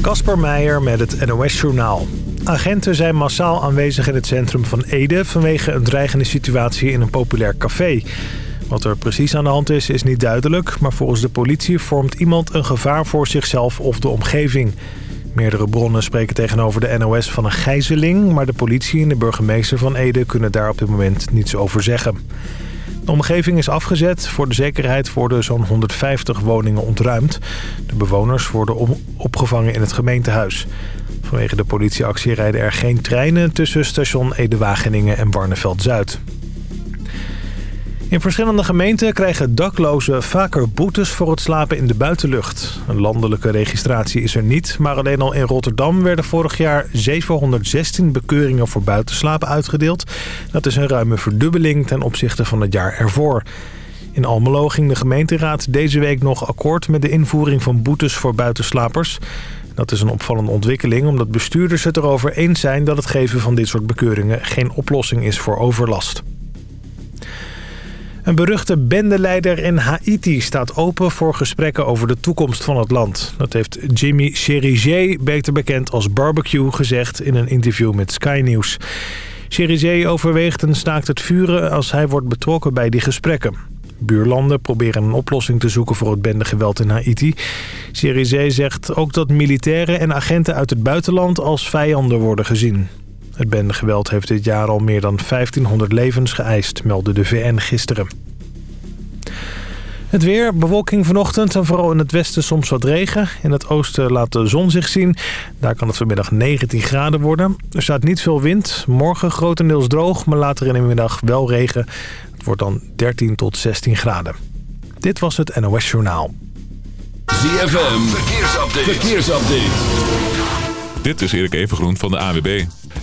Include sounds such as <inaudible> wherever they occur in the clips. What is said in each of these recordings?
Kasper Meijer met het NOS-journaal. Agenten zijn massaal aanwezig in het centrum van Ede... vanwege een dreigende situatie in een populair café. Wat er precies aan de hand is, is niet duidelijk... maar volgens de politie vormt iemand een gevaar voor zichzelf of de omgeving. Meerdere bronnen spreken tegenover de NOS van een gijzeling... maar de politie en de burgemeester van Ede kunnen daar op dit moment niets over zeggen. De omgeving is afgezet. Voor de zekerheid worden zo'n 150 woningen ontruimd. De bewoners worden opgevangen in het gemeentehuis. Vanwege de politieactie rijden er geen treinen tussen station Ede-Wageningen en Barneveld-Zuid. In verschillende gemeenten krijgen daklozen vaker boetes voor het slapen in de buitenlucht. Een landelijke registratie is er niet, maar alleen al in Rotterdam werden vorig jaar 716 bekeuringen voor buitenslapen uitgedeeld. Dat is een ruime verdubbeling ten opzichte van het jaar ervoor. In Almelo ging de gemeenteraad deze week nog akkoord met de invoering van boetes voor buitenslapers. Dat is een opvallende ontwikkeling omdat bestuurders het erover eens zijn dat het geven van dit soort bekeuringen geen oplossing is voor overlast. Een beruchte bendeleider in Haiti staat open voor gesprekken over de toekomst van het land. Dat heeft Jimmy Cherizier, beter bekend als Barbecue, gezegd in een interview met Sky News. Cherizier overweegt een staakt het vuren als hij wordt betrokken bij die gesprekken. Buurlanden proberen een oplossing te zoeken voor het bendegeweld in Haiti. Cherizier zegt ook dat militairen en agenten uit het buitenland als vijanden worden gezien. Het bendegeweld heeft dit jaar al meer dan 1500 levens geëist, meldde de VN gisteren. Het weer, bewolking vanochtend en vooral in het westen soms wat regen. In het oosten laat de zon zich zien. Daar kan het vanmiddag 19 graden worden. Er staat niet veel wind. Morgen grotendeels droog, maar later in de middag wel regen. Het wordt dan 13 tot 16 graden. Dit was het NOS Journaal. ZFM, verkeersupdate. verkeersupdate. Dit is Erik Evengroen van de AWB.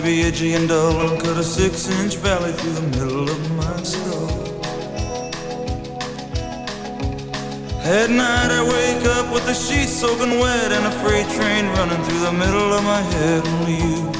knife, edgy and dull, and cut a six-inch valley through the middle of my skull. At night I wake up with the sheets soaking wet and a freight train running through the middle of my head. Only you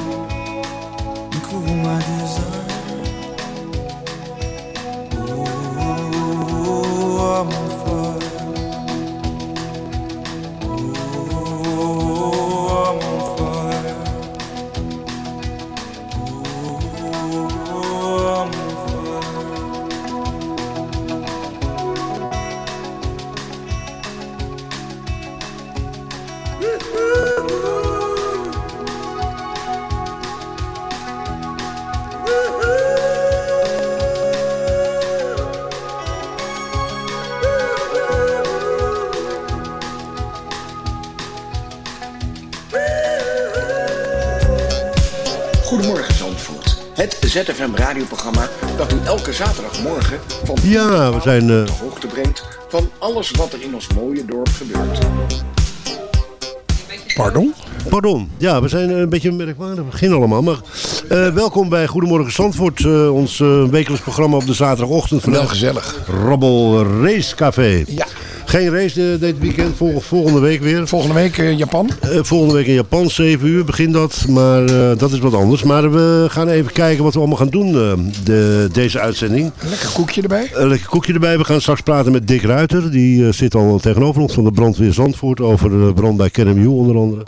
ZFM radioprogramma dat u elke zaterdagmorgen van Ja, we zijn... eh, de hoogte brengt van alles wat er in ons mooie dorp gebeurt. Pardon? Pardon, ja, we zijn een beetje merkwaardig begin allemaal. Maar eh, welkom bij Goedemorgen Zandvoort, eh, ons eh, wekelijks programma op de zaterdagochtend. Wel gezellig. Rabbel Race Café. Ja. Geen race dit weekend, vol- volgende week weer. Volgende week eh, Japan. Eh, volgende week in Japan, 7 uur begint dat. Maar eh, dat is wat anders. Maar we gaan even kijken wat we allemaal gaan doen de, deze uitzending. Lekker koekje erbij. Een lekker koekje erbij. We gaan straks praten met Dick Ruiter. Die zit al tegenover ons van de brandweer Zandvoort. Over de brand bij KNMU onder andere.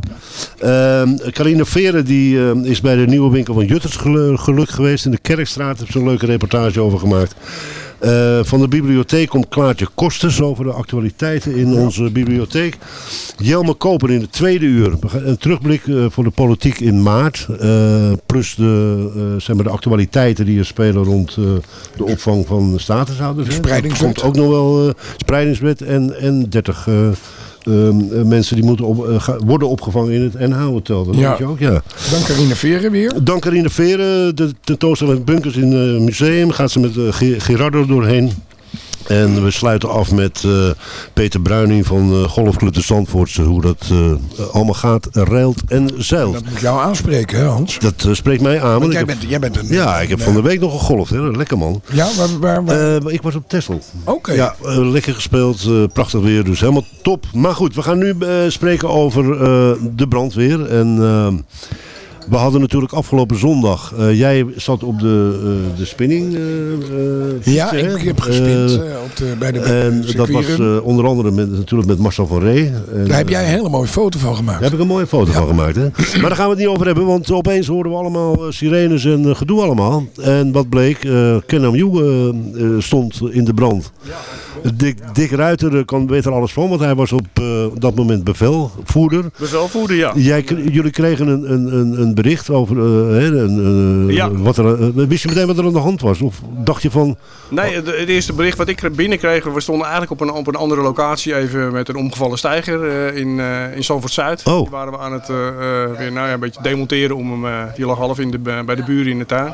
Ehm Carine Veren die, is bij de nieuwe winkel van Jutters gelu- geluk geweest. In de Kerkstraat. Heb ze een leuke reportage over gemaakt. Eh, van de bibliotheek komt Klaartje Kosters over de actualiteiten in onze bibliotheek. Jelme Koper in de tweede uur. Een terugblik eh, voor de politiek in maart. eh, plus de, eh, zeg maar de actualiteiten die er spelen rond de opvang van statushouders. Spreidingswet. Komt ook nog wel spreidingswet en, en 30 eh, ehm, eh, mensen die moeten op, eh, worden opgevangen in het NH-hotel. Dat Ja. weet je ook, ja. Dan Carine Veren weer. Dan Carine Veren, de tentoonstelling Bunkers in het museum. Gaat ze met eh, Ge- Gerardo doorheen. En we sluiten af met eh, Peter Bruining van eh, Golfclub de Zandvoortse. Hoe dat eh, allemaal gaat, reilt en zeilt. Dat moet jou aanspreken, hè Hans? Dat spreekt mij aan. want jij heb- bent, jij bent een... ja, ik heb van de week nog gegolfd. Hè. Lekker man. Ja, waar... waar, waar- ik was op Texel. Oké. Ja, lekker gespeeld. prachtig weer. Dus helemaal top. Maar goed, we gaan nu spreken over de brandweer. En we hadden natuurlijk afgelopen zondag... eh, jij zat op de, eh, de spinning eh, eh, ja, ik heb gespind op de, bij de, en dat was eh, onder andere met, natuurlijk met Marcel van Ree. En, Daar heb jij een hele mooie foto van gemaakt. daar heb ik een mooie foto van gemaakt. Hè? <clears throat> Maar daar gaan we het niet over hebben, want opeens hoorden we allemaal sirenes en gedoe allemaal. En wat bleek, eh Kenam uh, stond in de brand. Dick, Dick Ruiter kan beter alles van, want hij was op eh, dat moment bevelvoerder. Bevelvoerder, ja. Jij, jullie kregen een, een, een, een bericht over eh, eh, Ja. wat er, eh, wist je meteen wat er aan de hand was? Of dacht je van, Nee, het, het eerste bericht wat ik binnenkreeg, we stonden eigenlijk op een, op een andere locatie even met een omgevallen stijger in, in Zandvoort Zuid. Oh. Die waren we aan het weer nou ja, een beetje demonteren om hem, die lag half in de, bij de buren in de tuin.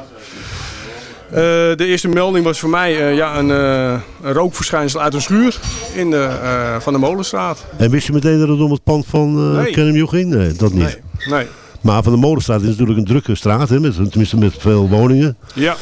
De eerste melding was voor mij ja, een, een rookverschijnsel uit een schuur in de, van de Molenstraat. en wist je meteen dat het om het pand van uh, Nee. Ging? Nee, dat niet. Nee, nee. Maar van de Molenstraat is natuurlijk een drukke straat, hè, met, tenminste met veel woningen. Ja,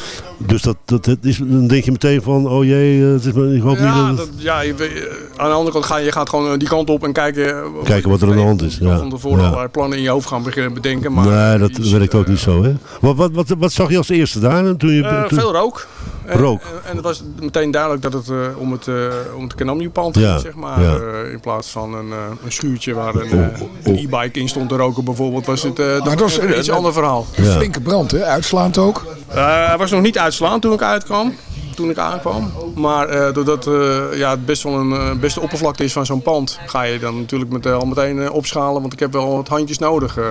Dus dat, dat, het is, dan denk je meteen van, oh jee, eh, het is, maar- ik hoop ja, niet dat... dat, ja je, weet, aan de andere kant ga je, je gaat gewoon eh, die kant op en kijken, eh, Kijken wat er aan de hand is, ja. van tevoren Ja. plannen in je hoofd gaan beginnen bedenken. Maar nee, dat werkt ook eh, niet zo, hè? Wat, wat, wat, wat zag je als eerste daar? Toen je, Eh, toen- veel rook. En- Rook. En, en het was meteen duidelijk dat het eh, om het, eh om het Kanamju-pand Ja, ging, zeg maar. ja. Eh, in plaats van een, eh, een schuurtje waar een, eh, een e-bike in stond te roken bijvoorbeeld, was het eh, het was, een iets eh, ander verhaal. Een flinke brand, hè? Uitslaand ook. Eh, hij was nog niet uitslaand toen ik uitkwam. Toen ik aankwam. Maar eh, doordat eh, ja, het best wel een eh, beste oppervlakte is van zo'n pand, ga je dan natuurlijk met, al meteen eh, opschalen. Want ik heb wel wat handjes nodig. eh.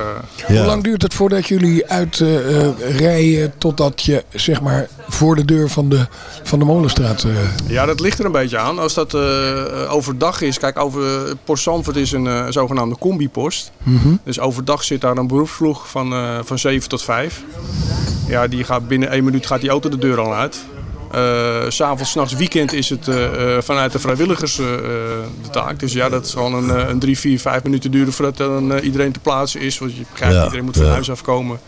Ja. Hoe lang duurt het voordat jullie uitrijden totdat je zeg maar voor de deur van de, van de Molenstraat... eh, Ja, dat ligt er een beetje aan. Als dat eh, overdag is, kijk, over Post Zandvoort is een eh, zogenaamde combipost. mhm. Dus overdag zit daar een beroepsploeg van, eh, van 7 tot 5. Ja, die gaat binnen één minuut gaat die auto de deur al uit. S S'avonds, s'nachts, weekend is het eh, eh, vanuit de vrijwilligers de taak. Dus ja, dat zal een, eh, een drie, vier, vijf minuten duren voordat dan iedereen te plaatsen is. Want je begrijpt, Ja, iedereen moet van ja. huis afkomen.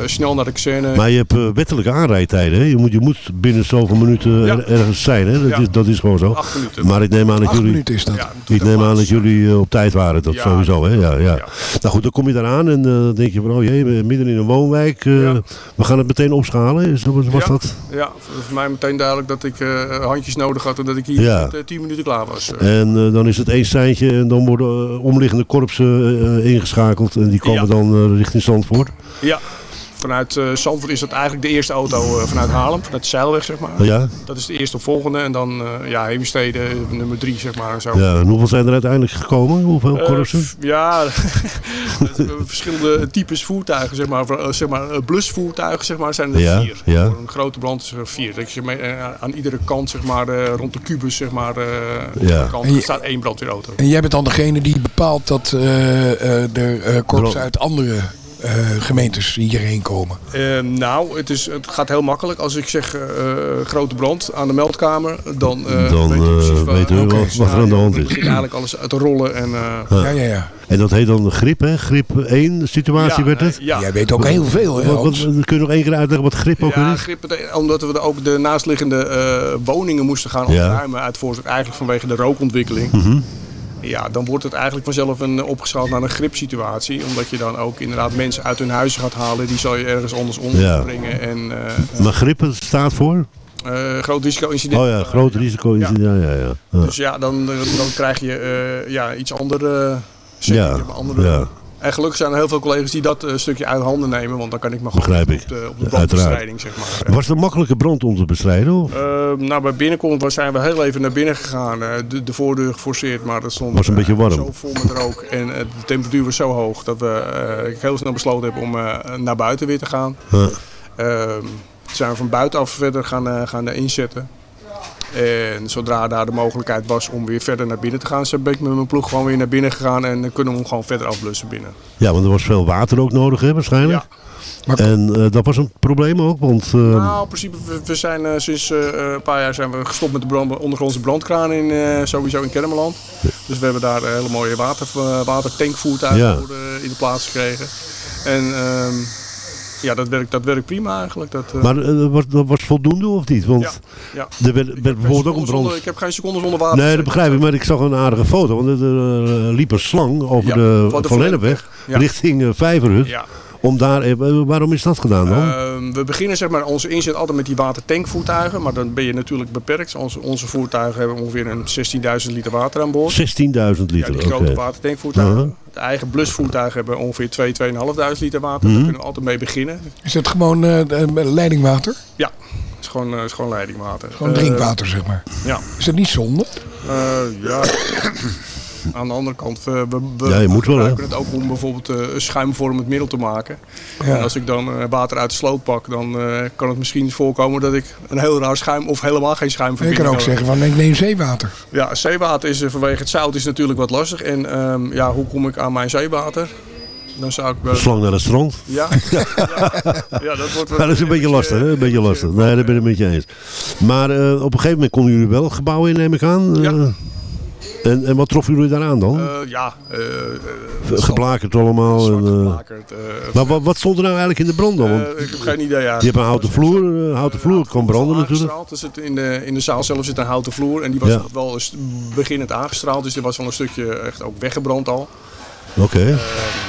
Eh, snel naar de kazerne. Maar je hebt eh, wettelijke aanrijdtijden, hè? Je moet, je moet binnen zoveel minuten Ja. er- ergens zijn, hè? Dat, Ja. is, dat is gewoon zo. Acht minuten. Maar ik neem aan dat Acht jullie... minuten is dat. Ja, Ik neem aan dat jullie eh, op tijd waren, dat Ja. sowieso, hè? Ja, ja. Ja. Nou goed, dan kom je daaraan en eh, dan denk je van, oh jee, we- midden in een woonwijk. eh, Ja. We gaan het meteen opschalen, is, dat- was Ja. dat? Ja, voor mij meteen duidelijk dat ik eh, handjes nodig had en dat ik hier Ja. met eh, 10 minuten klaar was. Eh, En eh, dan is het één seintje en dan worden eh, omliggende korpsen eh, ingeschakeld. En die komen Ja. dan eh, richting Zandvoort. Ja, vanuit eh Zandvoort is dat eigenlijk de eerste auto eh, vanuit Haarlem, vanuit de Zeilweg zeg maar. Ja? Dat is de eerste volgende en dan eh ja, Heemstede nummer drie zeg maar. en Zo. ja. En hoeveel zijn er uiteindelijk gekomen? Hoeveel korpsen? ja, <laughs> verschillende types voertuigen, zeg maar, zeg maar blusvoertuigen, zeg maar, zijn er Ja, vier. ja. Voor een grote brand is er vier. Dat je mee, aan iedere kant, zeg maar, eh, rond de kubus, zeg maar, eh, Ja. de kant, je- staat één brandweerauto. En jij bent dan degene die bepaalt dat eh, eh, er eh, korpsen Bro- uit andere eh, gemeentes hierheen komen? Eh, nou, het, is, het gaat heel makkelijk. Als ik zeg eh, grote brand aan de meldkamer, dan, eh Dan weet u eh, precies waar- weten we Oké. wat, wat er aan de hand Dan is. begint eigenlijk alles uit te rollen. En, eh, Ja, ja, ja. En dat heet dan griep, hè? Griep 1 situatie Ja, werd het? ja. Jij weet ook heel veel, hè, Wat, wat, kun je nog één keer uitleggen wat grip ook weer Ja, is? grip, betekent- omdat we ook de naastliggende eh, woningen moesten gaan Ja. opruimen. Uit voorzorg, eigenlijk vanwege de rookontwikkeling. Mhm. Ja, dan wordt het eigenlijk vanzelf een, opgeschaald naar een gripsituatie. Omdat je dan ook inderdaad mensen uit hun huizen gaat halen. Die zal je ergens anders Ja. onderbrengen. En eh, Maar grip het staat voor? eh, groot risico-incident. Oh ja, groot risico. Ja, ja, ja. ja. Ja. Dus ja, dan, dan krijg je eh, ja, iets andere Ja, andere... En gelukkig zijn er heel veel collega's die dat eh, stukje uit handen nemen. Want dan kan ik me gewoon Begrijp op de, op de brandbestrijding, zeg maar. Was het een makkelijke brand om te bestrijden? Of? Eh, nou, bij binnenkomst zijn we heel even naar binnen gegaan. Eh, de, de voordeur geforceerd, maar dat stond Was een beetje warm. zo vol met rook. En de temperatuur was zo hoog dat we ik heel snel besloten hebben om naar buiten weer te gaan. Ja. Ehm, zijn we van buitenaf verder gaan, gaan inzetten. En zodra daar de mogelijkheid was om weer verder naar binnen te gaan, ben ik met mijn ploeg gewoon weer naar binnen gegaan en dan kunnen we hem gewoon verder afblussen binnen. Ja, want er was veel water ook nodig, hè, waarschijnlijk. Maar- En eh, dat was een probleem ook, want... eh, Nou, in principe, we, we zijn eh, sinds een paar jaar zijn we gestopt met de brand, ondergrondse brandkraan in, sowieso in Kermeland. Dus we hebben daar hele mooie water, watertankvoertuigen Ja. in de plaats gekregen. En ehm, ja, dat werkt, dat werkt prima eigenlijk. Dat, eh, maar eh, was, dat was voldoende of niet? Want ja, ja. er werd, werd bijvoorbeeld ook een brand... ik heb geen seconde zonder water. Nee, dat begrijp ik, maar ik zag een aardige foto. Want er liep een slang over Ja, de de Van Lennepweg Ja. richting eh, Vijverhut. Ja. Om daar, waarom is dat gedaan dan? Ehm, we beginnen zeg maar onze inzet altijd met die watertankvoertuigen, maar dan ben je natuurlijk beperkt. Onze, onze voertuigen hebben ongeveer een 16.000 liter water aan boord. 16.000 liter, Ja, die grote oké. watertankvoertuigen. De eigen blusvoertuigen hebben ongeveer 2, 2.500 liter water. Mhm. Daar kunnen we altijd mee beginnen. Is dat gewoon eh, de- leidingwater? Ja, het is gewoon, eh, is gewoon leidingwater. Gewoon Eh, drinkwater, zeg maar. Ja. Is dat niet zonde? Eh, ja. Aan de andere kant, we, we, we Ja, je moet wel, hè? gebruiken het ook om bijvoorbeeld eh, een schuimvormend middel te maken. Ja. En als ik dan eh, water uit de sloot pak, dan eh, kan het misschien voorkomen dat ik een heel raar schuim of helemaal geen schuim Je verbind. kan ook zeggen van ik neem zeewater. Ja, zeewater is eh, vanwege het zout is natuurlijk wat lastig. En ehm, ja, hoe kom ik aan mijn zeewater? Dan zou ik wel... Een slang naar het strand. Ja, <laughs> ja, ja, dat wordt wel Ja, dat is een beetje lastig, hè? Een beetje lastig. Nee, daar ben ik het met je eens. Maar eh, op een gegeven moment konden jullie wel gebouwen in, neem ik aan. Ja. En, en wat troffen jullie daaraan dan? Eh, ja, eh, eh, Geblakerd allemaal. En, geblakerd, maar wat, wat stond er nou eigenlijk in de brand dan? Want ik heb geen idee. Ja. je hebt een houten vloer. houten vloer kan branden natuurlijk. Er zit in, de, in de zaal zelf zit een houten vloer. En die was Ja. wel eens beginnend aangestraald. Dus er was wel een stukje echt ook weggebrand al. Oké. Eh,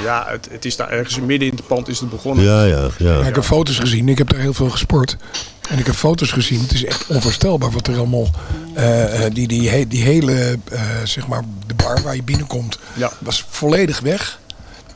ja, het, het is daar ergens midden in het pand is het begonnen. Ja, ja, ja. Ja, ik heb foto's gezien. Ik heb daar heel veel gesport. En ik heb foto's gezien. Het is echt onvoorstelbaar wat er allemaal... eh, eh, die, die, die hele, eh, zeg maar, de bar waar je binnenkomt, Ja. was volledig weg.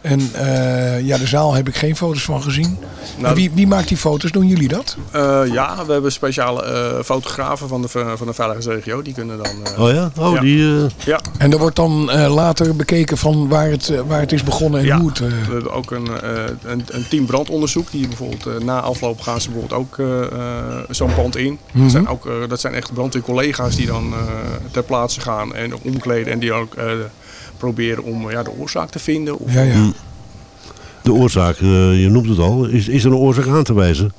En eh, ja, de zaal heb ik geen foto's van gezien. Nou, wie, wie maakt die foto's? Doen jullie dat? Eh, ja, we hebben speciale eh, fotografen van de, van de veiligheidsregio. Die kunnen dan... eh, Oh ja? Oh, Ja. die... eh, ja, En er wordt dan eh, later bekeken van waar het, waar het is begonnen en Ja. hoe het... eh, we hebben ook een, eh, een, een team brandonderzoek. Die bijvoorbeeld eh, na afloop gaan ze bijvoorbeeld ook eh, eh, zo'n pand in. Mhm. dat, zijn ook, dat zijn echt brandweercollega's die dan eh, ter plaatse gaan en omkleden. En die ook eh, proberen om ja, de oorzaak te vinden. Of, ja, ja. de oorzaak, eh, je noemt het al. Is, is er een oorzaak aan te wijzen?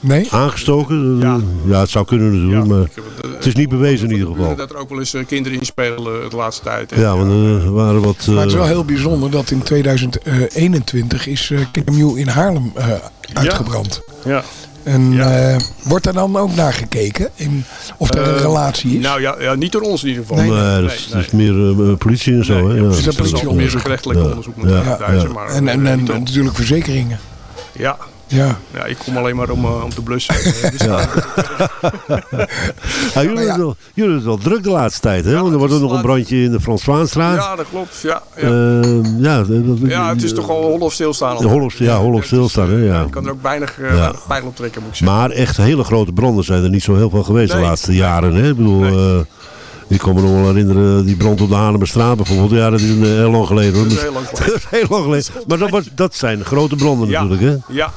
Nee? Aangestoken? Eh, Ja. ja, het zou kunnen natuurlijk. Ja, maar ik heb het, eh, het is niet bewezen in ieder geval. Dat er ook wel eens kinderen inspelen eh, de laatste tijd. Ja, want er waren wat... Maar het is wel heel bijzonder dat in 2021 is eh KMU in Haarlem eh, uitgebrand. ja. En Ja. eh, wordt er dan ook naar gekeken? In, of er een Eh, relatie is? Nou ja, ja, niet door ons in ieder geval. Nee, Nee, dat is, dat is meer eh, politie en zo. Nee, hè? ja, dat is politie ook meer onderzoek. gerechtelijk Ja. onderzoek Ja. Ja. Maar, en, en, en om- natuurlijk verzekeringen. ja, Ja. ja, ik kom alleen maar om, eh, om te blussen. <laughs> Eh, dus Ja. <laughs> Ja, jullie, ja. hebben het wel, jullie het wel druk de laatste tijd, hè? Ja, Want er was ook nog een brandje in de Frans Zwaanstraat. Ja, dat klopt. Ja, ja. Ehm, ja, dat, ja, het is toch al hol of stilstaan. hol ja, hol of stilstaan, hè, eh, ja. Je kan er ook weinig, Ja. weinig pijl op trekken, moet ik zeggen. Maar echt hele grote branden zijn er niet zo heel veel geweest de laatste jaren. Hè? Ik bedoel, Nee. eh, ik kan me nog wel herinneren, die brand op de Haarlemmerstraat bijvoorbeeld. Ja, dat is een, heel lang geleden. hoor. Dat is heel lang <laughs> Dat is heel lang geleden. Maar dat, was, dat zijn grote branden Ja. natuurlijk, hè? Ja,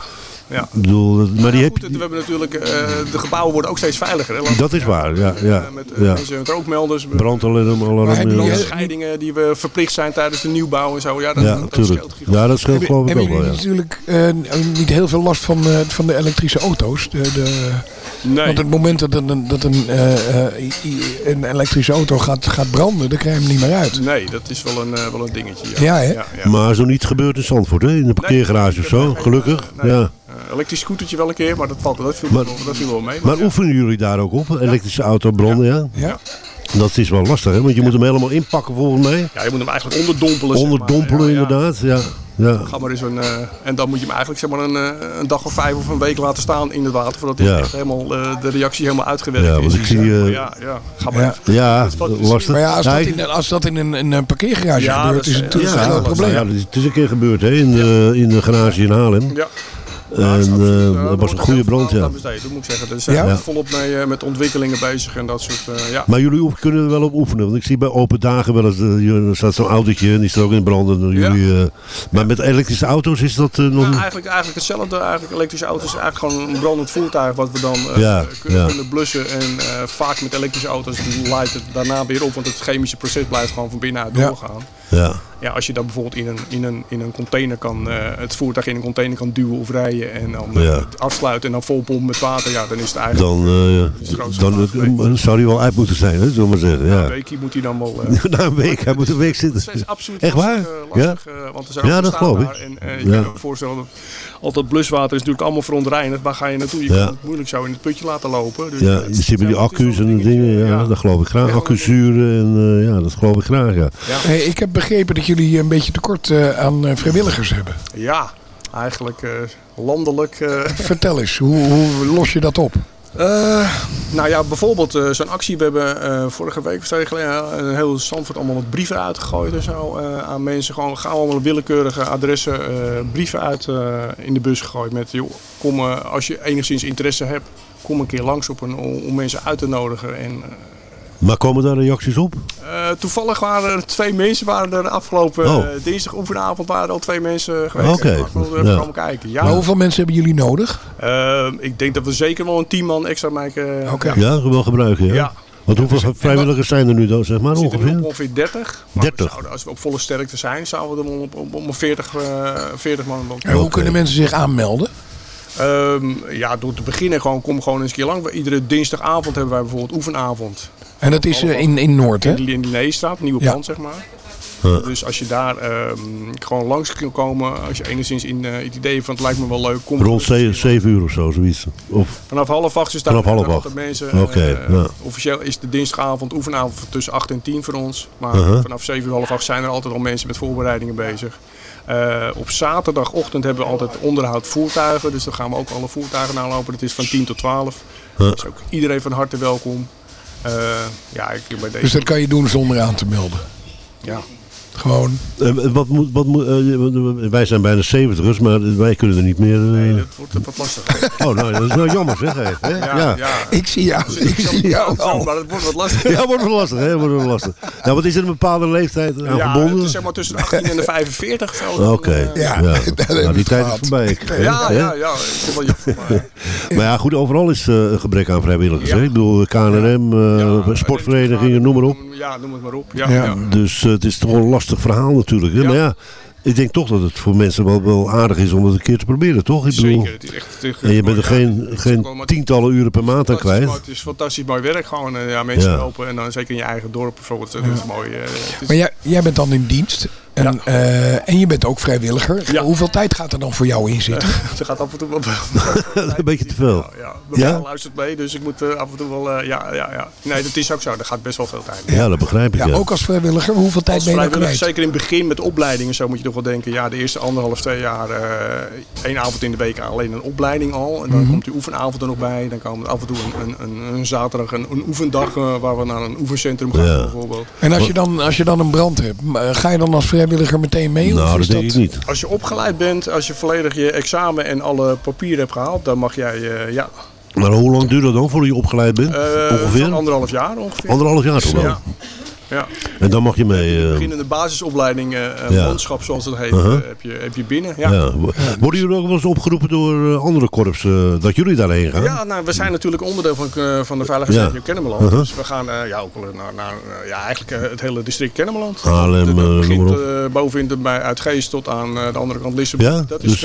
ja. Ik bedoel, dat- maar die heb Goed, we hebben natuurlijk, eh, de gebouwen worden ook steeds veiliger. Hè? Dat is waar, ja. ja, met ja. mensen met rookmelders. Brandalarm, alarm. ja. Brandscheidingen die we verplicht zijn tijdens de nieuwbouw en zo. Ja, dat, Ja, dat scheelt gigantisch. Ja, dat scheelt geloof ik Hebben ook wel, jullie ja. natuurlijk eh, niet heel veel last van, eh, van de elektrische auto's? De, de, Nee. Want het moment dat een, dat een, eh, eh, een elektrische auto gaat, gaat branden, dan krijg je hem niet meer uit. Nee, dat is wel een, eh, wel een dingetje. Ja, Ja, hè? Ja, ja. Maar nog niet gebeurd in Zandvoort, hè? In de parkeergarage of zo, gelukkig. Nee. Ja. Eh, elektrisch scootertje wel een keer, maar dat valt dat viel, Maar- wel, dat viel wel mee. Maar oefenen jullie daar ook op? Elektrische auto branden, ja? Ja. Dat is wel lastig, hè? Want je moet hem helemaal inpakken volgens mij. ja, je moet hem eigenlijk onderdompelen. zeg maar. Onderdompelen Ja, ja. inderdaad, ja. ja. Ga maar eens een, eh, en dan moet je hem eigenlijk zeg maar een, eh, een dag of vijf of een week laten staan in het water. Voordat hij Ja. echt helemaal, eh, de reactie helemaal uitgewerkt Ja, is. want ik zie, eh, ja, ja, ga maar Ja. even. Ja, Dat is wat- lastig. Maar ja, als dat in, als dat in een, in een parkeergarage Ja, gebeurt, dat is, is het natuurlijk ja, een groot is- probleem. Ja, dat is, het is een keer gebeurd, hè? In de, in de garage in Haarlem. Ja. En eh, dat was een goede brand, ja. Dat moet ik zeggen. Daar zijn Ja? we volop mee eh, met ontwikkelingen bezig en dat soort. eh, ja. Maar jullie kunnen er wel op oefenen. Want ik zie bij open dagen wel eens, eh, hier- er staat zo'n autootje en die staat ook in brand. En jullie, eh, maar met elektrische auto's is dat eh, nog Nou, eigenlijk, eigenlijk hetzelfde. Eigenlijk elektrische auto's is eigenlijk gewoon een brandend voertuig wat we dan eh, Ja, kunnen, ja. kunnen blussen. En eh, vaak met elektrische auto's leidt het daarna weer op, want het chemische proces blijft gewoon van binnenuit Ja. doorgaan. Ja, Ja, als je dan bijvoorbeeld in een, in een, in een container kan, eh, het voertuig in een container kan duwen of rijden en dan eh, Ja. het afsluiten en dan vol pompen met water, ja, dan is het eigenlijk dan, eh, grootste dan eh, zou die wel uit moeten zijn, hè, zullen we maar zeggen. een Ja. weekje moet hij dan wel. eh, <laughs> Na een week, hij moet een week zitten. Het is absoluut Echt waar? lastig, lastig, eh, want er zijn Ja, dat geloof ik. En, eh, je Ja. kan je voorstellen, dat al dat bluswater is natuurlijk allemaal verontreinigd. Waar ga je naartoe? Je Ja. kan het moeilijk zo in het putje laten lopen. Dus Ja, het je zit met die accu's en een dingen, ja, dat geloof ik graag. Accuzuren en eh, ja, dat geloof ik graag, ja. Hey, ik heb begrepen dat jullie een beetje tekort eh, aan eh, vrijwilligers hebben. Ja, eigenlijk eh, landelijk. <laughs> Vertel eens, hoe, hoe los je dat op? Nou ja, bijvoorbeeld zo'n actie. We hebben vorige week of twee geleden een heel Zandvoort allemaal wat brieven uitgegooid en zo aan mensen. Gewoon gauw allemaal willekeurige adressen, brieven uit in de bus gegooid met, joh, kom als je enigszins interesse hebt, kom een keer langs op een, om, om mensen uit te nodigen. En, Maar komen daar reacties op? eh, toevallig waren er twee mensen, waren er afgelopen Oh. eh, dinsdag oefenavond waren er al twee mensen geweest. Oké, even ja. komen kijken. Ja. Maar hoeveel mensen hebben jullie nodig? Eh, ik denk dat we zeker wel een tien man extra maken. Oké. Ja, wel gebruiken, ja. Ja. Want hoeveel vrijwilligers zijn er nu dan, zeg maar, ongeveer? ongeveer 30. Maar 30. We zouden, als we op volle sterkte zijn, zouden we er op, op, op een 40, eh 40 man op. En hoe kunnen mensen zich aanmelden? Ehm, ja, door te beginnen gewoon, kom gewoon eens een keer lang. Iedere dinsdagavond hebben wij bijvoorbeeld oefenavond. En dat is eh, in, in Noord, hè? In de, Leestraat, nieuwe Ja. pand zeg maar. Dus als je daar ehm, gewoon langs kan komen, als je enigszins in eh, het idee van het lijkt me wel leuk, kom Rond 7 uur of zo, zoiets. Of, Vanaf half acht is daar Vanaf half acht. mensen. Oké, eh, ja. Officieel is de dinsdagavond oefenavond tussen 8 en 10 voor ons. Maar Uh-huh. vanaf 7 uur half 8 zijn er altijd al mensen met voorbereidingen bezig. Eh, op zaterdagochtend hebben we altijd onderhoud voertuigen. Dus dan gaan we ook alle voertuigen nalopen. Dat is van 10 tot 12. Huh. Dus ook iedereen van harte welkom. Eh, ja, ik bij deze. Dus dat kan je doen zonder aan te melden. Ja. Gewoon. Eh, wat moet, wat moet, eh, wij zijn bijna 70ers, maar wij kunnen er niet meer... eh, Nee, dat wordt wat lastig. Oh, nou, dat is wel jammer zeg. Hè? Hè? Ja, Ja. ja. Ik zie jou, Dus ik zie jou al. Maar het wordt wat lastig. Ja, wordt wel lastig, hè? Wordt wel lastig. Nou, wat is er een bepaalde leeftijd aan Ja, verbonden? het is zeg maar tussen de 18 en de 45 of zo. Oké, ja. <laughs> dat heb Nou, die tijd is voorbij. Ja, ja, ja. Ik wel jammer, maar- <laughs> Maar ja, goed, overal is eh, een gebrek aan vrijwilligers. Ja. Hè? Ik bedoel, KNRM, eh, Ja, sportverenigingen, noem maar op. Ja, noem het maar op. Ja, Ja. ja. Dus het is toch wel een lastig verhaal natuurlijk. Hè? Ja. Maar ja, ik denk toch dat het voor mensen wel, wel aardig is om het een keer te proberen, toch? Ik bedoel, Zeker, het is echt... het is en je bent er geen, geen tientallen uren per maand aan kwijt. Het is fantastisch mooi werk gewoon. eh, Ja, mensen Ja. helpen en dan zeker in je eigen dorp bijvoorbeeld. Dat is mooi. eh, is- Maar jij, jij bent dan in dienst. En, eh, en je bent ook vrijwilliger. Ja. Hoeveel tijd gaat er dan voor jou in zitten? Ze gaat af en toe wel... <laughs> een beetje te veel. Ja, ja. Mijn Ja? vrouw luistert mee, dus ik moet eh, af en toe wel... eh, ja, ja, ja. Nee, dat is ook zo. Er gaat best wel veel tijd. in. Ja, dat begrijp ik. Ja, Ja, ook als vrijwilliger. Hoeveel tijd Als ben je vrijwilliger, zeker in het begin met opleidingen, zo moet je toch wel denken. Ja, de eerste anderhalf, twee jaar, eh één avond in de week alleen een opleiding al. En dan Mhm. komt die oefenavond er nog bij. Dan komt af en toe een, een, een, een zaterdag een, een oefendag eh, waar we naar een oefencentrum gaan Ja. bijvoorbeeld. En als je, dan, als je dan een brand hebt, eh, ga je dan als vrijwilliger meteen mee? nou, of dat is denk ik niet. Als je opgeleid bent, als je volledig je examen en alle papieren hebt gehaald, dan mag jij, eh, ja, Maar hoe lang duurt dat dan voordat je opgeleid bent? eh, Ongeveer? anderhalf jaar ongeveer. Anderhalf jaar toch wel? Ja. Ja. En dan mag je mee. eh, beginnende basisopleiding, eh eh, Ja. manschap zoals het heet, Uh-huh. eh, heb, je, heb je binnen. Ja. ja. Worden jullie ook wel eens opgeroepen door eh, andere korps dat jullie daarheen gaan? Ja, nou, we zijn natuurlijk onderdeel van, eh, van de veiligheidsregio Ja. Kennemerland. Uh-huh. Dus we gaan eh, ja, ook wel naar, naar ja, eigenlijk het hele district Kennemerland. Haarlem, Dat noem begint maar op. bovenin de, bij Uitgeest tot aan eh, de andere kant Lissabon. Ja, dat is dus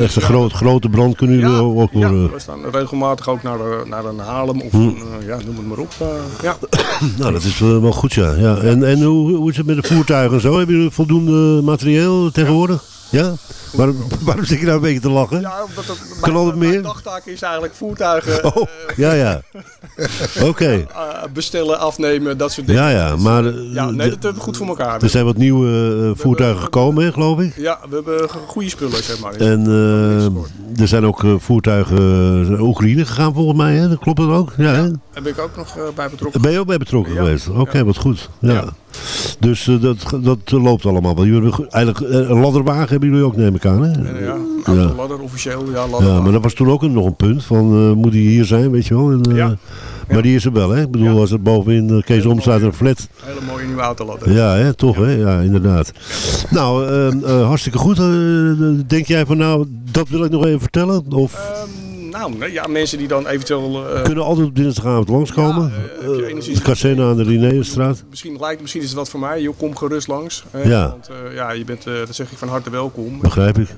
echt een ja. groot, grote brand kunnen jullie ook Ja, worden. we staan regelmatig ook naar, naar een Haarlem of Hm. een, eh, ja, noem het maar op. ja. <coughs> Nou, dat is wel goed, ja. Ja. En, en hoe, hoe is het met de voertuigen en zo? Hebben jullie voldoende materieel tegenwoordig? Ja? Waarom, waarom zit je nou een beetje te lachen? Ja, omdat dat, Kan mijn- altijd mijn meer? dagtaak is eigenlijk voertuigen Oh, ja, ja. <laughs> Oké. eh, bestellen, afnemen, dat soort dingen. Ja, ja, maar eh, Ja, nee, dat hebben we goed voor elkaar. er zijn wat nieuwe eh, voertuigen gekomen, geloof ik. Ja, we hebben goede spullen, zeg maar. En eh, er zijn ook eh, voertuigen eh, naar Oekraïne gegaan volgens mij, hè? Klopt dat ook? Ja? Daar ben ik ook nog eh, bij betrokken. Ben je ook bij betrokken Ja. geweest? Oké, wat goed. Ja. Ja. Dus eh, dat, dat loopt allemaal wel. Jullie hebben go- eigenlijk eh, een ladderwagen hebben jullie ook, neem ik aan, hè? Ja, Ja. ladder officieel, ja, ladder. Ja, maar dat was toen ook nog een punt van eh, moet die hier zijn, weet je wel. En, eh, Maar die is er wel, hè? Ik bedoel, als het bovenin Kees Om staat er een flat. Hele mooie nieuwe autoladder. Ja, hè, toch, hè? Ja, inderdaad. Nou, eh, eh, hartstikke goed. Denk jij van, nou, dat wil ik nog even vertellen? Of Ehm, nou, ja, mensen die dan eventueel... eh, kunnen altijd op dinsdagavond langskomen? heb je enigszins- Het Casena aan de Linnéestraat. Misschien lijkt, misschien is het wat voor mij. Je kom gerust langs. Hè? Ja. Want eh, ja, je bent, eh, dat zeg ik van harte welkom. Begrijp ik.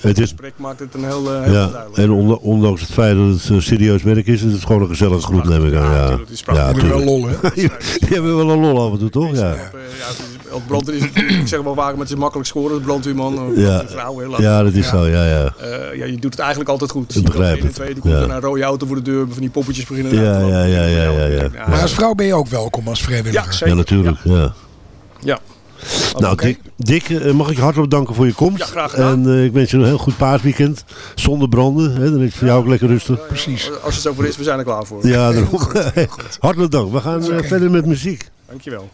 Het is, gesprek maakt het een heel, eh, heel ja, duidelijk. en onder- ondanks het feit dat het eh, serieus werk is, is het gewoon een gezellige groep, neem ik aan. Ja, ja, Jullie hebben wel lol, hè? <laughs> Je hebt wel een lol af en toe, toch? Ja. Eh, ja, het is, als brandweer is het, ik zeg wel vaak, maar het is makkelijk scoren als brandweerman. of Ja. brandweervrouw, heel lang. Ja, dat is zo, ja, ja. Eh, ja, je doet het eigenlijk altijd goed. Ik begrijp het, tweede komt ja. er een rode auto voor de deur, van die poppetjes beginnen. Ja, ja, ja, ja, ja, ja. Maar als vrouw ben je ook welkom als vrijwilliger. Ja, zeker. Ja, natuurlijk, ja. Nou, Dick, Dick eh, mag ik je hartelijk danken voor je komst. Ja, graag gedaan. En eh, ik wens je een heel goed paasweekend. Zonder branden. Hè, dan is het voor jou ook lekker rustig. Precies. Als het zover is, we zijn er klaar voor. Ja, daarom. <laughs> hartelijk dank. We gaan eh, verder met muziek. Dankjewel.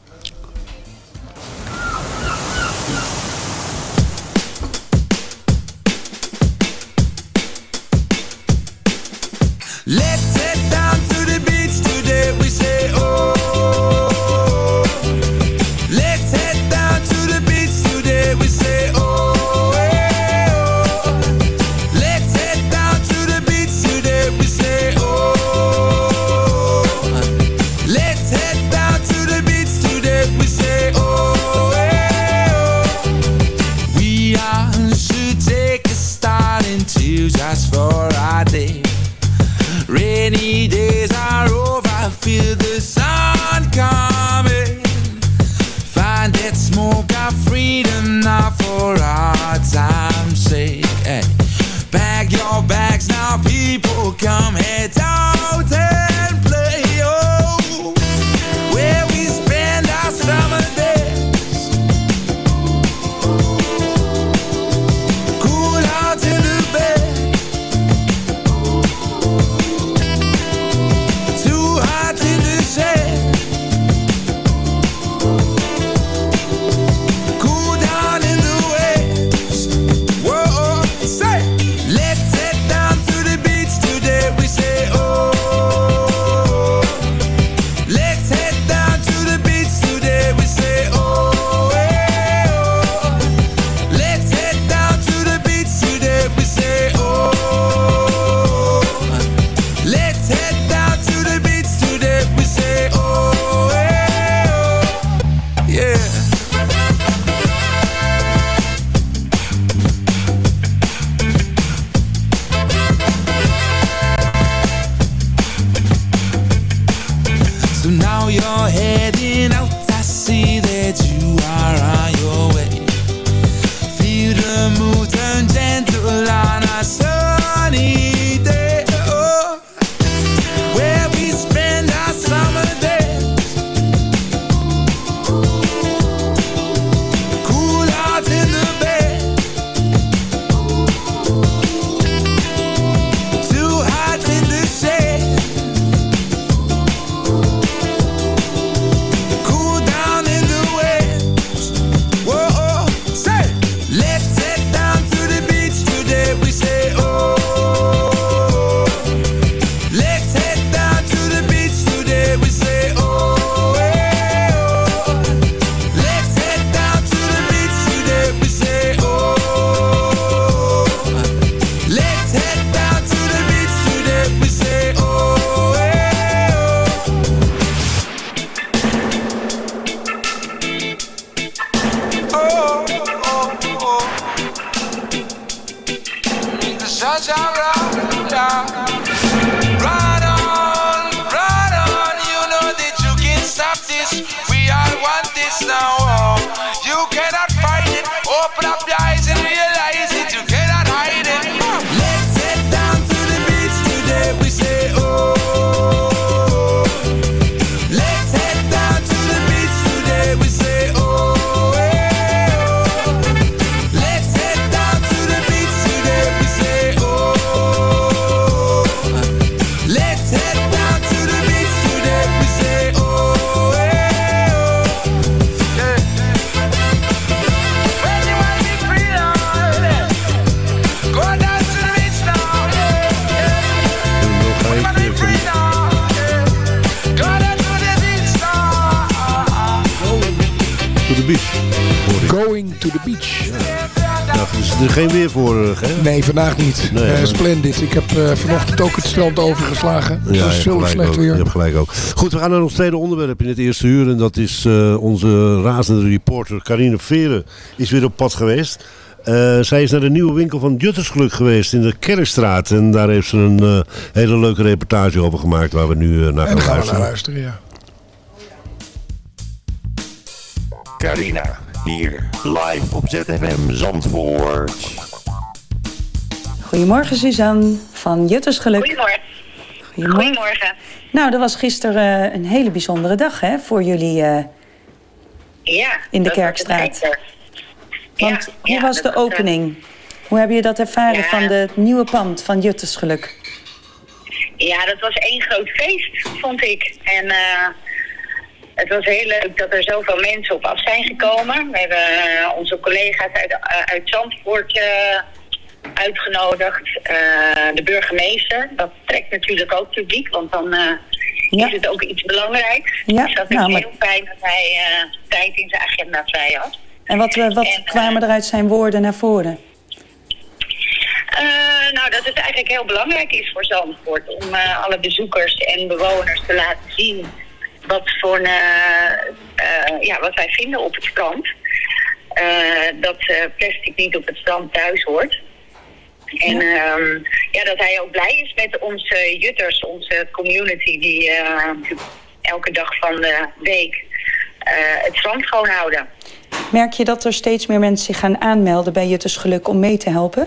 To the beach. Ja, er is er geen weer voor, eh, hè? Nee, vandaag niet. Nee, Eh, splendid. Ik heb eh, vanochtend ook het strand overgeslagen. Ja, je was zo slecht ook. weer. Je hebt gelijk ook. Goed, we gaan naar ons tweede onderwerp in het eerste uur. En dat is eh, onze razende reporter Carine Veren is weer op pad geweest. Eh, zij is naar de nieuwe winkel van Juttersgeluk geweest in de Kerkstraat. En daar heeft ze een eh, hele leuke reportage over gemaakt waar we nu eh, naar En gaan gaan we naar luisteren. luisteren, ja. Carina, hier live op ZFM Zandvoort. Goedemorgen Suzanne van Juttersgeluk. Goedemorgen. Goedemorgen. Goedemorgen. Nou, dat was gisteren eh, een hele bijzondere dag hè, voor jullie eh, Ja. in de dat was Kerkstraat. Want Ja, hoe ja, was de was, eh, opening? Hoe heb je dat ervaren Ja. van het nieuwe pand van Juttersgeluk? Ja, dat was één groot feest, vond ik. En eh, het was heel leuk dat er zoveel mensen op af zijn gekomen. We hebben eh, onze collega's uit, eh, uit Zandvoort eh, uitgenodigd. De burgemeester, dat trekt natuurlijk ook publiek, want dan is het ook iets belangrijks. Ja, Dus dat is nou, maar- heel fijn dat hij tijd in zijn agenda vrij had. En wat, wat kwamen er uit zijn woorden naar voren? Nou, dat het eigenlijk heel belangrijk is voor Zandvoort om alle bezoekers en bewoners te laten zien wat, voor een, eh, eh, ja, wat wij vinden op het strand. Eh, dat plastic niet op het strand thuis hoort. En ehm, ja, dat hij ook blij is met onze jutters, onze community, die elke dag van de week het strand schoonhouden. Merk je dat er steeds meer mensen zich gaan aanmelden bij Juttersgeluk om mee te helpen?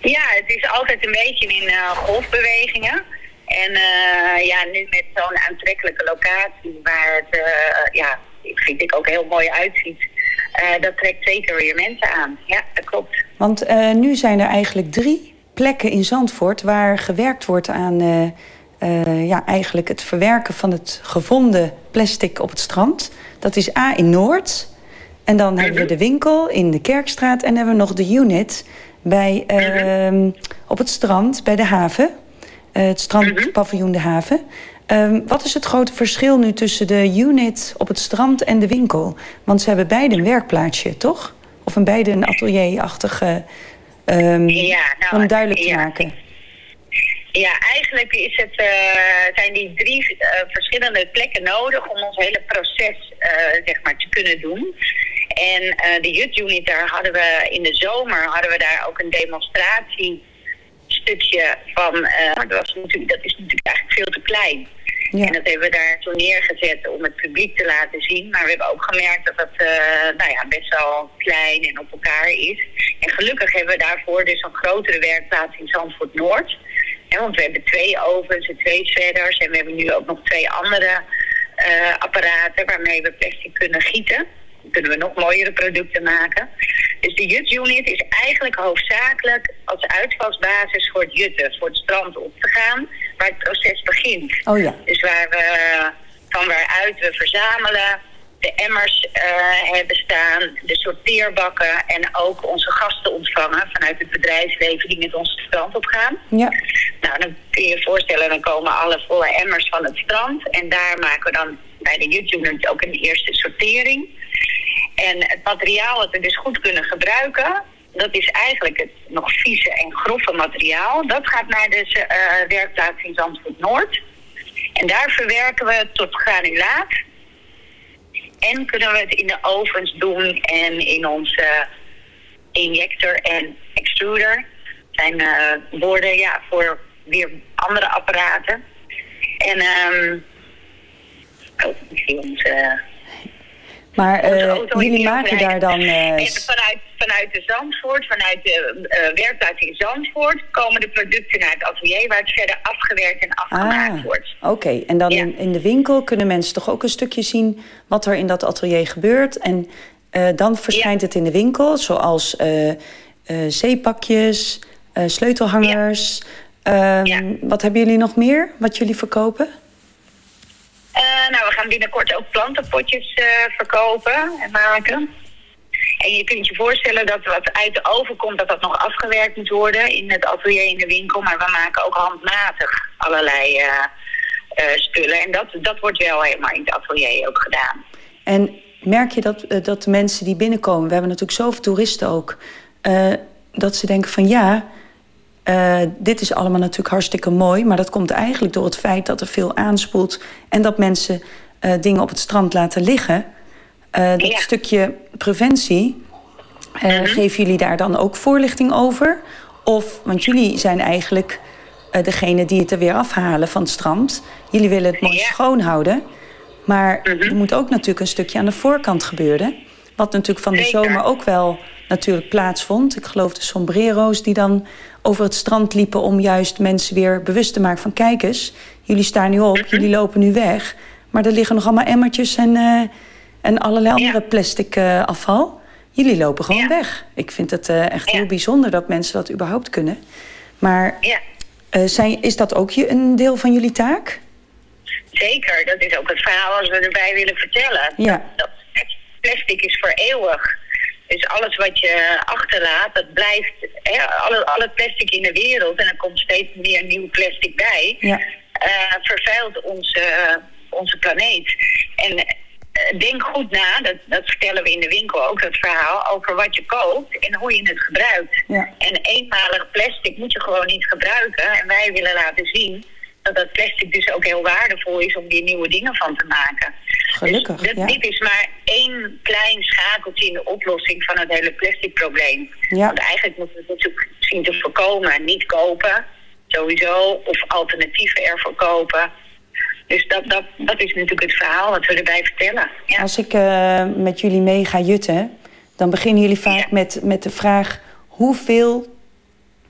Ja, het is altijd een beetje in golfbewegingen. En eh, ja, nu met zo'n aantrekkelijke locatie waar het, eh, ja, vind ik ook heel mooi uitziet. eh, dat trekt zeker weer mensen aan. Ja, dat klopt. Want nu zijn er eigenlijk drie plekken in Zandvoort waar gewerkt wordt aan ja, eigenlijk het verwerken van het gevonden plastic op het strand. Dat is A in Noord. En dan hebben we de winkel in de Kerkstraat. En hebben we nog de unit bij, ehm, op het strand bij de haven. Eh, het strandpaviljoen de haven. Ehm, wat is het grote verschil nu tussen de unit op het strand en de winkel? Want ze hebben beide een werkplaatsje, toch? Of een beide een atelierachtige... ehm Ja, nou, om het duidelijk te ja. maken. Ja, eigenlijk is het, eh, zijn die drie eh, verschillende plekken nodig om ons hele proces zeg maar, te kunnen doen. En de Jut Unit, daar hadden we in de zomer hadden we daar ook een demonstratiestukje van. eh, maar dat, was natuurlijk, dat is natuurlijk eigenlijk veel te klein. En dat hebben we daar zo neergezet om het publiek te laten zien. Maar we hebben ook gemerkt dat dat eh, nou ja, best wel klein en op elkaar is. En gelukkig hebben we daarvoor dus een grotere werkplaats in Zandvoort Noord. Ja, want we hebben twee ovens en twee shredders. En we hebben nu ook nog twee andere eh, apparaten waarmee we plastic kunnen gieten. Kunnen we nog mooiere producten maken. Dus de Jut-unit is eigenlijk hoofdzakelijk als uitvalsbasis voor het jutten, voor het strand op te gaan, waar het proces begint. Oh ja. Dus waar we, van waaruit we verzamelen, de emmers eh, hebben staan, de sorteerbakken en ook onze gasten ontvangen vanuit het bedrijfsleven die met ons het strand op gaan. Ja. Nou, dan kun je je voorstellen, dan komen alle volle emmers van het strand. En daar maken we dan bij de YouTube ook een eerste sortering. En het materiaal dat we dus goed kunnen gebruiken, dat is eigenlijk het nog vieze en grove materiaal. Dat gaat naar de eh, werkplaats in Zandvoort Noord. En daar verwerken we het tot granulaat. En kunnen we het in de ovens doen en in onze injector en extruder. zijn eh, borden ja, voor weer andere apparaten. En ehm oh, ik zie ons... Maar in jullie maken daar dan... eh, <laughs> en vanuit, vanuit de Zandvoort, vanuit de eh, werkplaats in Zandvoort, komen de producten naar het atelier waar het verder afgewerkt en afgemaakt Ah, wordt. oké. En dan in, in de winkel kunnen mensen toch ook een stukje zien wat er in dat atelier gebeurt. En dan verschijnt het in de winkel, zoals zeepakjes, sleutelhangers. Ehm, Wat hebben jullie nog meer wat jullie verkopen? Eh, nou, we gaan binnenkort ook plantenpotjes eh, verkopen en maken. En je kunt je voorstellen dat wat uit de oven komt, dat dat nog afgewerkt moet worden in het atelier in de winkel. Maar we maken ook handmatig allerlei eh, spullen. En dat, dat wordt wel helemaal in het atelier ook gedaan. En merk je dat, dat de mensen die binnenkomen, we hebben natuurlijk zoveel toeristen ook, dat ze denken van ja, eh, dit is allemaal natuurlijk hartstikke mooi, maar dat komt eigenlijk door het feit dat er veel aanspoelt en dat mensen eh, dingen op het strand laten liggen. Eh, dat stukje preventie, eh, geven jullie daar dan ook voorlichting over? Of, want jullie zijn eigenlijk degene die het er weer afhalen van het strand. Jullie willen het mooi schoon houden. Maar er moet ook natuurlijk een stukje aan de voorkant gebeuren. Wat natuurlijk van de zomer ook wel natuurlijk plaatsvond. Ik geloof de sombrero's die dan over het strand liepen... om juist mensen weer bewust te maken van... kijk eens, jullie staan nu op, jullie lopen nu weg... maar er liggen nog allemaal emmertjes en, eh, en allerlei andere plastic eh, afval. Jullie lopen gewoon weg. Ik vind het eh, echt heel bijzonder dat mensen dat überhaupt kunnen. Maar zijn, is dat ook je, een deel van jullie taak? Zeker, dat is ook het verhaal wat we erbij willen vertellen. Ja. Dat plastic is voor eeuwig. Dus alles wat je achterlaat, dat blijft, hè, alle, alle plastic in de wereld, en er komt steeds meer nieuw plastic bij, Ja. eh, vervuilt onze, onze planeet. En eh, denk goed na, dat, dat vertellen we in de winkel ook, dat verhaal, over wat je koopt en hoe je het gebruikt. Ja. En eenmalig plastic moet je gewoon niet gebruiken. En wij willen laten zien dat dat plastic dus ook heel waardevol is om hier nieuwe dingen van te maken. Gelukkig, Dus dit, ja. dit is maar één klein schakeltje in de oplossing van het hele plasticprobleem. Ja. Want eigenlijk moeten we het natuurlijk zien te voorkomen. Niet kopen, sowieso, of alternatieven ervoor kopen. Dus dat, dat, dat is natuurlijk het verhaal wat we erbij vertellen. Ja. Als ik eh, met jullie mee ga jutten, dan beginnen jullie vaak met, met de vraag: hoeveel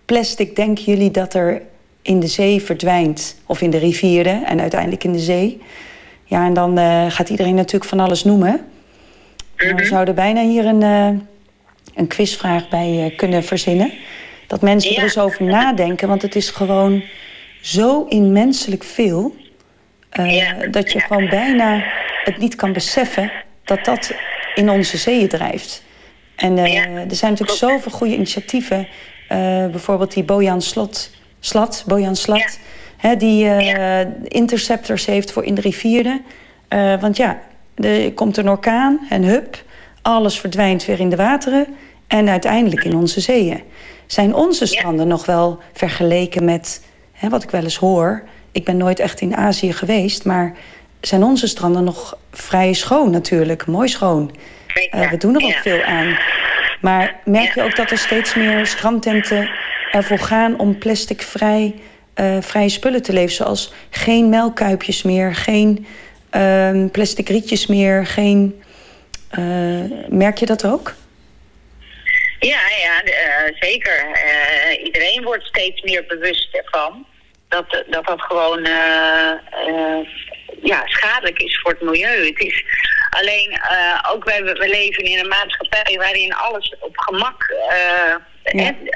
plastic denken jullie dat er in de zee verdwijnt? Of in de rivieren en uiteindelijk in de zee? Ja, en dan eh, gaat iedereen natuurlijk van alles noemen. Nou, We zouden bijna hier een, eh, een quizvraag bij eh, kunnen verzinnen. Dat mensen er eens over nadenken, want het is gewoon zo immenselijk veel. dat je gewoon bijna het niet kan beseffen dat dat in onze zeeën drijft. En er zijn natuurlijk zoveel goede initiatieven. Bijvoorbeeld die Bojan Slot, Slat, Bojan Slat, hè, die eh, interceptors heeft voor in de rivieren. Eh, want ja, er komt een orkaan en hup, alles verdwijnt weer in de wateren en uiteindelijk in onze zeeën. Zijn onze stranden nog wel vergeleken met hè, wat ik wel eens hoor? Ik ben nooit echt in Azië geweest, maar zijn onze stranden nog vrij schoon natuurlijk, mooi schoon. Eh, we doen er ook veel aan. Maar merk je ook dat er steeds meer strandtenten ervoor gaan om plasticvrij eh vrije spullen te leveren? Zoals geen melkkuipjes meer, geen ehm, plastic rietjes meer, geen... eh, merk je dat ook? Ja, ja eh, zeker. Iedereen wordt steeds meer bewust ervan. Dat dat, dat gewoon ja, schadelijk is voor het milieu. Het is alleen, ook wij we leven in een maatschappij waarin alles op gemak,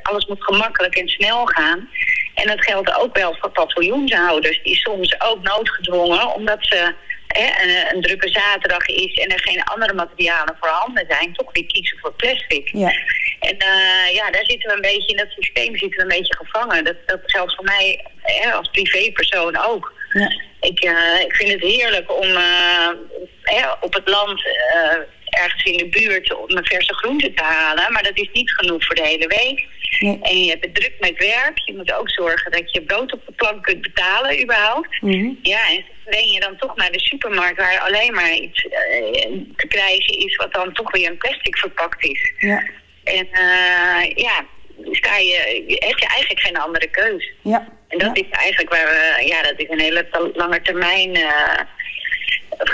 alles moet gemakkelijk en snel gaan. En dat geldt ook wel voor paviljoenshouders, die soms ook noodgedwongen, omdat ze hè, een, een drukke zaterdag is en er geen andere materialen voorhanden zijn, toch weer kiezen voor plastic. Ja. En eh, ja, daar zitten we een beetje, in dat systeem zitten we een beetje gevangen. Dat, dat geldt voor mij hè, als privépersoon ook. Ja. Ik, eh, ik vind het heerlijk om eh, hè, op het land ergens in de buurt om een verse groente te halen. Maar dat is niet genoeg voor de hele week. En je hebt het druk met werk. Je moet ook zorgen dat je brood op de plank kunt betalen überhaupt. Ja, en breng je dan toch naar de supermarkt waar alleen maar iets eh, te krijgen is wat dan toch weer in plastic verpakt is. Ja. En eh, ja, sta je, heb je eigenlijk geen andere keus. Ja. En dat is eigenlijk waar we, ja, dat is een hele lange termijn eh,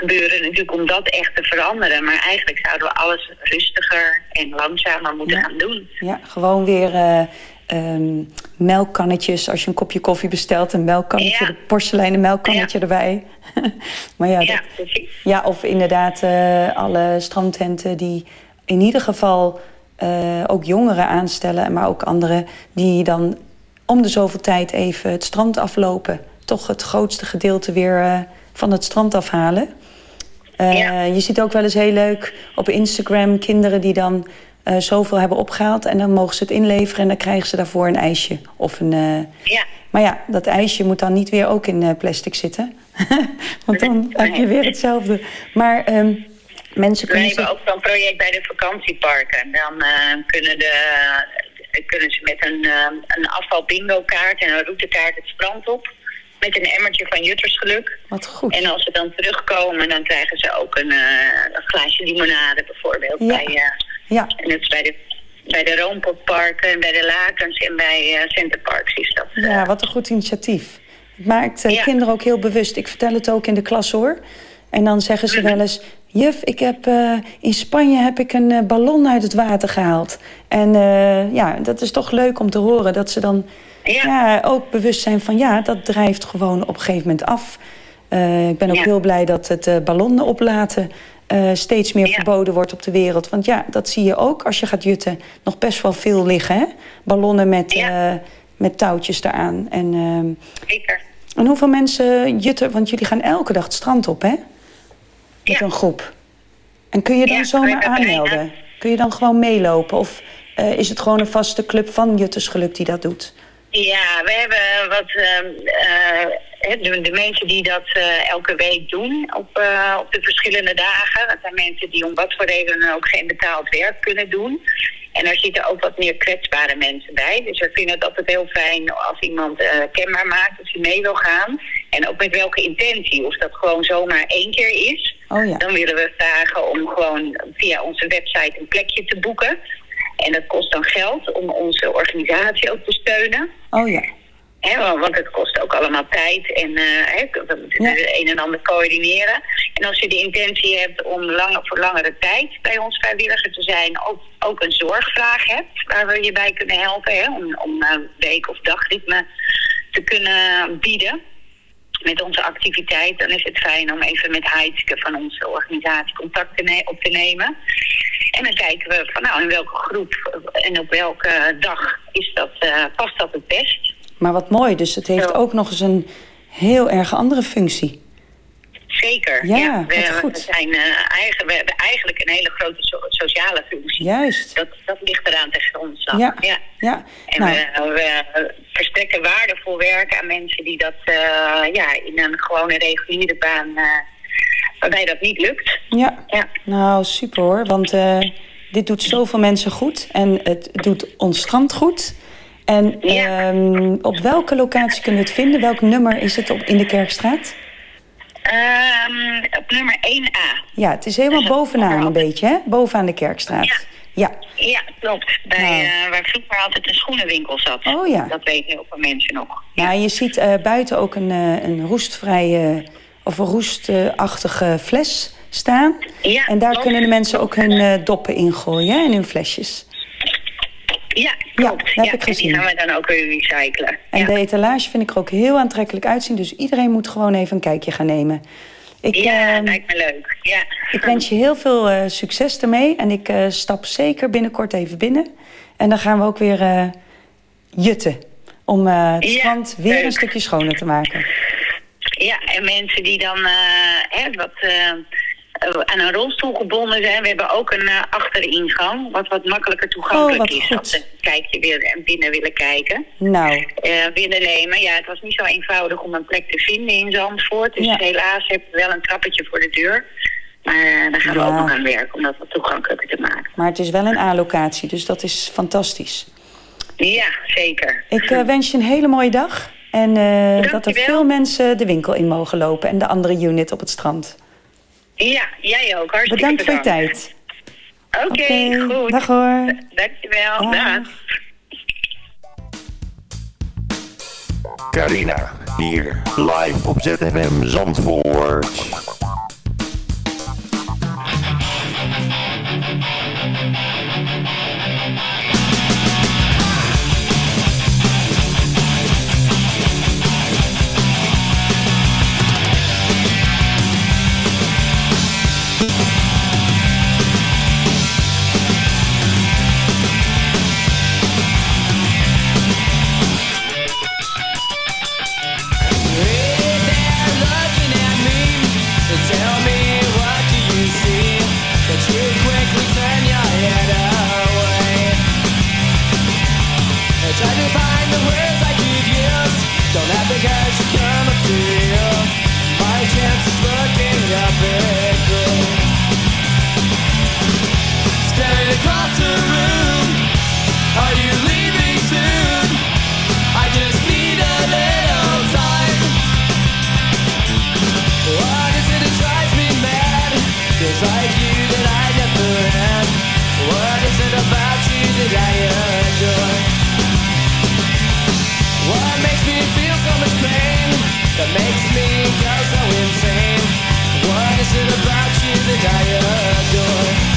gebeuren natuurlijk om dat echt te veranderen. Maar eigenlijk zouden we alles rustiger en langzamer moeten gaan doen. Ja, gewoon weer eh, ehm, melkkannetjes. Als je een kopje koffie bestelt, een melkkannetje, een porseleinen melkkannetje erbij. <laughs> maar ja, Ja, dat- ja, of inderdaad eh, alle strandtenten die in ieder geval eh, ook jongeren aanstellen, maar ook anderen die dan om de zoveel tijd even het strand aflopen. Toch het grootste gedeelte weer van het strand afhalen. Eh, Je ziet ook wel eens heel leuk op Instagram kinderen die dan eh, zoveel hebben opgehaald. En dan mogen ze het inleveren en dan krijgen ze daarvoor een ijsje. Of een, eh, Ja. Maar ja, dat ijsje moet dan niet weer ook in plastic zitten. <laughs> Want dan <laughs> heb je weer hetzelfde. Maar ehm, mensen We kunnen hebben zich... ook zo'n project bij de vakantieparken. Dan kunnen, de, kunnen ze met een, een afval bingo kaart en een routekaart het strand op. Met een emmertje van Juttersgeluk. Wat goed. En als ze dan terugkomen, dan krijgen ze ook een, eh, een glaasje limonade bijvoorbeeld. Ja. Bij, eh, Ja. En dat is bij de, bij de Roompotparken en bij de Lakens en bij eh Centerparks is dat. Ja, wat een goed initiatief. Het maakt Ja. kinderen ook heel bewust. Ik vertel het ook in de klas hoor. En dan zeggen Mhm. ze wel eens... Juf, ik heb, in Spanje heb ik een ballon uit het water gehaald. En ja, dat is toch leuk om te horen. Dat ze dan ja. ook bewust zijn van... ja, dat drijft gewoon op een gegeven moment af. Eh, ik ben ook Ja. heel blij dat het eh, ballonnen oplaten... eh, steeds meer verboden wordt op de wereld. Want ja, dat zie je ook als je gaat jutten. Nog best wel veel liggen, hè? Ballonnen met, met touwtjes eraan. En, ehm, Zeker. en hoeveel mensen jutten... Want jullie gaan elke dag het strand op, hè? Met een groep. En kun je dan zomaar bijna- aanmelden? Kun je dan gewoon meelopen? Of is het gewoon een vaste club van Juttersgeluk die dat doet? Ja, we hebben wat ehm, eh, de, de mensen die dat eh, elke week doen op, eh, op de verschillende dagen. Dat zijn mensen die om wat voor reden dan ook geen betaald werk kunnen doen. En daar zitten ook wat meer kwetsbare mensen bij. Dus we vinden het altijd heel fijn als iemand kenbaar maakt als hij mee wil gaan. En ook met welke intentie. Of dat gewoon zomaar één keer is. Oh ja. Dan willen we vragen om gewoon via onze website een plekje te boeken. En dat kost dan geld om onze organisatie ook te steunen. Oh ja. Want het kost ook allemaal tijd en eh, we moeten het een en ander coördineren. En als je de intentie hebt om lange, voor langere tijd bij ons vrijwilliger te zijn, ook, ook een zorgvraag hebt waar we je bij kunnen helpen, om, om een week- of dagritme te kunnen bieden met onze activiteit, dan is het fijn om even met Heidske van onze organisatie contact te op te nemen. En dan kijken we van nou in welke groep en op welke dag is dat, eh, past dat het best. Maar wat mooi, dus het heeft ook nog eens een heel erg andere functie. Zeker. Ja, we, wat we zijn, eh, eigen, we hebben eigenlijk een hele grote so- sociale functie. Juist. Dat, dat ligt eraan tegen grondslag. Ja, ja. ja. En Nou, we, we verstrekken waardevol werk aan mensen die dat eh, ja, in een gewone reguliere baan, waarbij dat niet lukt. ja. Ja. nou super hoor, want eh, dit doet zoveel mensen goed. En het doet ons strand goed. En ehm, op welke locatie kunnen we het vinden? Welk nummer is het op, in de Kerkstraat? Ehm, op nummer 1A. Ja, het is helemaal bovenaan een beetje, hè? Bovenaan de Kerkstraat. Ja. Ja, klopt. Bij, eh, waar vroeger altijd een schoenenwinkel zat. Oh ja. Dat weten heel veel mensen nog. Nou, je ziet eh, buiten ook een, een roestvrije of een roestachtige fles staan. Ja, en daar kunnen de mensen ook hun eh, doppen ingooien hè, en hun flesjes. Ja, klopt. dat heb ik en gezien. die gaan we dan ook weer recyclen. En de etalage vind ik er ook heel aantrekkelijk uitzien. Dus iedereen moet gewoon even een kijkje gaan nemen. Ik, ja, ehm, lijkt me leuk. Ja. ik wens je heel veel eh, succes ermee. En ik stap zeker binnenkort even binnen. En dan gaan we ook weer jutten. Om het Ja, strand weer een stukje schoner te maken. Ja, en mensen die dan eh, hè, wat, eh, aan een rolstoel gebonden zijn. We hebben ook een eh, achteringang, wat wat makkelijker toegankelijk Oh, wat is. Als ze een kijkje weer binnen willen kijken. Nou, eh willen nemen. Ja, het was niet zo eenvoudig om een plek te vinden in Zandvoort. Dus Ja. helaas heb je wel een trappetje voor de deur. Maar daar gaan we ook nog aan werken om dat wat toegankelijker te maken. maar het is wel een A-locatie, dus dat is fantastisch. Ja, zeker. Ik wens je een hele mooie dag. En eh, dat er veel mensen de winkel in mogen lopen en de andere unit op het strand. Ja, jij ook. Hartstikke bedankt. Voor je tijd. Oké, goed. Dag hoor. Dankjewel. Dag. Dag. Carina, hier live op ZFM Zandvoort. Try to find the words I could use. Don't have the courage to come up to you. My chance is looking up at so insane? What is it about you that I adore?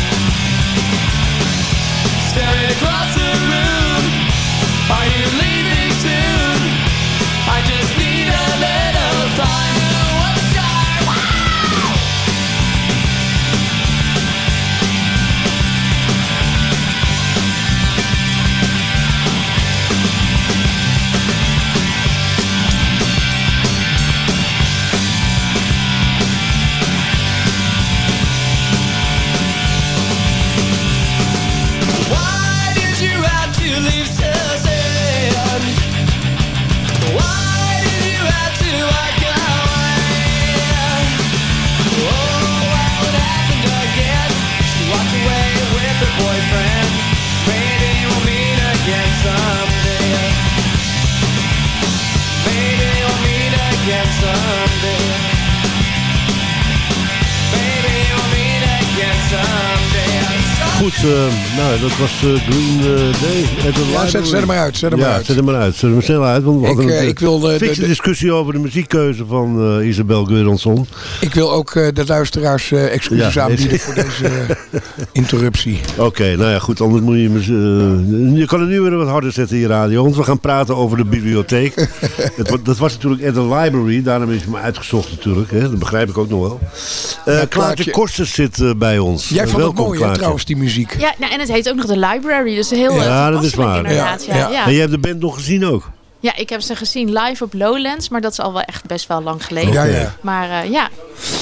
Dat was eh, Green eh, Day. at the Ja, zet- hem maar uit, zet hem ja, maar uit. zet hem maar uit. Zet hem snel uit, want we Ik, hadden eh, een ik wil de- de- fikse de- discussie over de muziekkeuze van eh, Isabel Geuransson. Ik wil ook eh, de luisteraars eh, excuses Ja, aanbieden voor deze eh, <laughs> interruptie. Oké, nou ja, goed, anders moet je... eh, je kan het nu weer wat harder zetten in je radio, want we gaan praten over de bibliotheek. <laughs> Het dat was natuurlijk at the library, daarom is het me uitgezocht natuurlijk, hè, dat begrijp ik ook nog wel. Eh Klaartje Klaartje- Kosters zit eh, bij ons. Jij Eh, vond het welkom, mooi hè, Klaartje. trouwens, die muziek. Ja, nou, en het heet ook nog de library, dus heel Ja, eh, dat is waar. Ja, ja. En jij hebt de band nog gezien ook? Ja, ik heb ze gezien live op Lowlands, maar dat is al wel echt best wel lang geleden. Ja, ja. Maar eh, ja,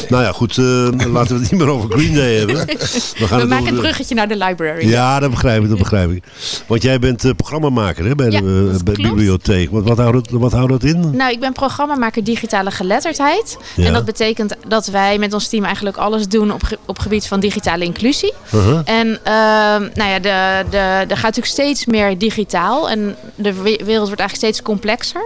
Nou ja, goed, eh, <laughs> laten we het niet meer over Green Day hebben. We, <laughs> we, gaan het maken het de- bruggetje naar de library. Ja, dat begrijp ik, dat begrijp ik. Want jij bent eh, programmamaker hè, bij Ja, de bij de bibliotheek. Wat, wat, houdt dat, wat houdt dat in? Nou, ik ben programmamaker digitale geletterdheid. En dat betekent dat wij met ons team eigenlijk alles doen op, ge- op gebied van digitale inclusie. Uh-huh. En ehm, nou ja, de, de, er gaat natuurlijk steeds meer digitaal. En de we- wereld wordt eigenlijk steeds complexer complexer.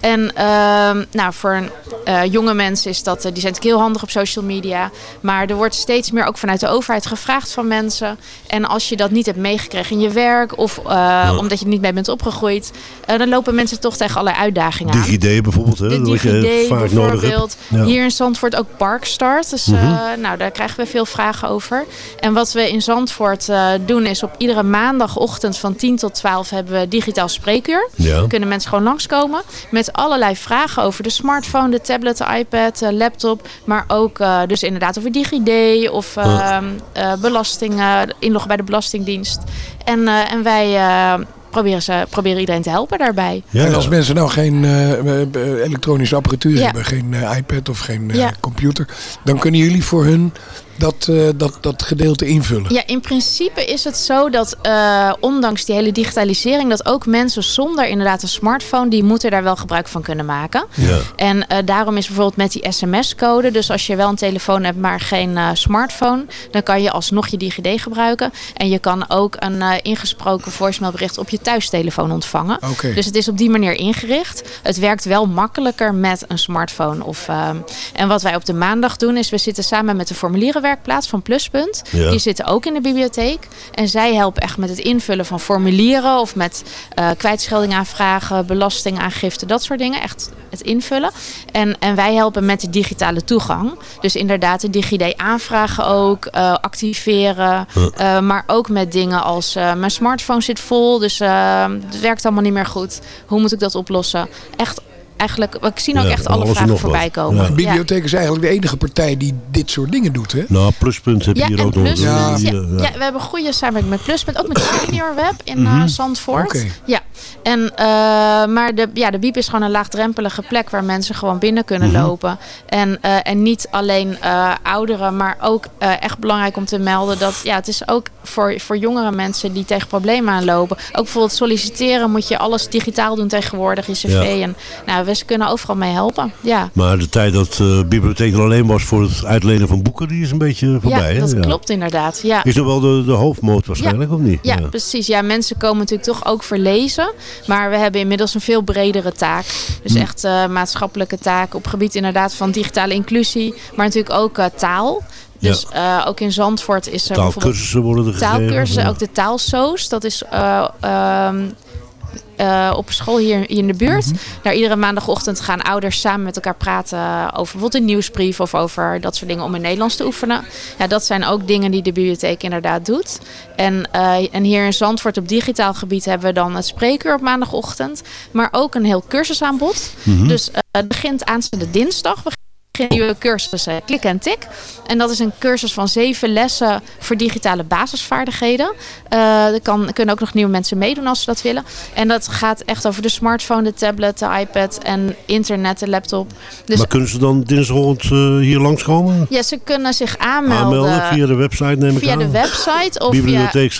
En ehm, nou, voor een, eh, jonge mensen is dat, eh, die zijn natuurlijk heel handig op social media. Maar er wordt steeds meer ook vanuit de overheid gevraagd van mensen. En als je dat niet hebt meegekregen in je werk of eh, omdat je er niet mee bent opgegroeid, dan lopen mensen toch tegen allerlei uitdagingen aan. DigiD bijvoorbeeld, hè? Dat je vaak bijvoorbeeld. Ja. Hier in Zandvoort ook Parkstart. Dus Mhm. nou, daar krijgen we veel vragen over. En wat we in Zandvoort doen is op iedere maandagochtend van 10 tot 12 hebben we digitaal spreekuur. Ja. Dan kunnen mensen gewoon langskomen met allerlei vragen over de smartphone, de tablet, de iPad, de laptop. Maar ook eh, dus inderdaad over DigiD of eh, Ja. eh, belastingen, inloggen bij de Belastingdienst. En, eh, en wij eh, proberen, ze, proberen iedereen te helpen daarbij. en als mensen nou geen elektronische apparatuur Ja. hebben, geen iPad of geen eh, Ja. computer, dan kunnen jullie voor hun dat, eh, dat, dat gedeelte invullen. Ja, in principe is het zo dat eh, ondanks die hele digitalisering... dat ook mensen zonder inderdaad een smartphone... die moeten daar wel gebruik van kunnen maken. Ja. En eh, daarom is bijvoorbeeld met die sms-code... dus als je wel een telefoon hebt, maar geen eh, smartphone... dan kan je alsnog je DigiD gebruiken. En je kan ook een eh, ingesproken voicemailbericht... op je thuistelefoon ontvangen. Oké. Dus het is op die manier ingericht. Het werkt wel makkelijker met een smartphone. Of, ehm, en wat wij op de maandag doen is... we zitten samen met de formulierenwerkgroep werkplaats van Pluspunt. Ja. Die zitten ook in de bibliotheek. En zij helpen echt met het invullen van formulieren of met eh kwijtschelding aanvragen, belastingaangifte, dat soort dingen. Echt het invullen. En, en wij helpen met de digitale toegang. Dus inderdaad de DigiD aanvragen ook, eh, activeren. eh, maar ook met dingen als mijn smartphone zit vol, dus het werkt allemaal niet meer goed. Hoe moet ik dat oplossen? Echt, eigenlijk, ik zie ook Ja, echt alle vragen wat. voorbij komen. Ja. De bibliotheek is eigenlijk de enige partij die dit soort dingen doet, hè? Nou, pluspunt heb je Ja, hier ook nog. Ja, Ja, ja, ja. we hebben goede samenwerking met Pluspunt. Ook met Senior Web in eh, Mhm. Zandvoort. Oké. Ja. En, eh, maar de, ja, de Biep is gewoon een laagdrempelige plek waar mensen gewoon binnen kunnen Mhm. lopen. En, eh, en niet alleen eh, ouderen, maar ook eh, echt belangrijk om te melden dat ja, het is ook voor, voor jongere mensen die tegen problemen aanlopen. Ook bijvoorbeeld solliciteren moet je alles digitaal doen tegenwoordig, je cv. Ja. En nou, we kunnen overal mee helpen. Ja. Maar de tijd dat de bibliotheek er alleen was voor het uitlenen van boeken, die is een beetje voorbij. ja, hè? dat klopt inderdaad. Ja. Is dat wel de, de hoofdmoot waarschijnlijk, of niet? Ja, precies. Ja, mensen komen natuurlijk toch ook voor lezen. Maar we hebben inmiddels een veel bredere taak. Dus Hm. echt eh, maatschappelijke taak op gebied inderdaad van digitale inclusie. Maar natuurlijk ook eh, taal. Dus eh, ook in Zandvoort is er Taalkursussen worden er gegeven. Taalkursussen, Ja. ook de taalsoos. Dat is eh, ehm, eh, op school hier, hier in de buurt. Mhm. Daar iedere maandagochtend gaan ouders samen met elkaar praten over bijvoorbeeld een nieuwsbrief of over dat soort dingen om in Nederlands te oefenen. Ja, dat zijn ook dingen die de bibliotheek inderdaad doet. En, eh, en hier in Zandvoort op digitaal gebied hebben we dan het spreekuur op maandagochtend. Maar ook een heel cursusaanbod. Mhm. Dus eh, het begint aanstaande dinsdag. Nieuwe cursus Klik en Tik. En dat is een cursus van zeven lessen voor digitale basisvaardigheden. Eh er kan, kunnen ook nog nieuwe mensen meedoen als ze dat willen. En dat gaat echt over de smartphone, de tablet, de iPad en internet, de laptop. Dus maar kunnen ze dan dinsdagochtend eh, hier langskomen? ja, ze kunnen zich aanmelden, Aanmelden via de website neem ik via aan? de website of via... Bibliotheek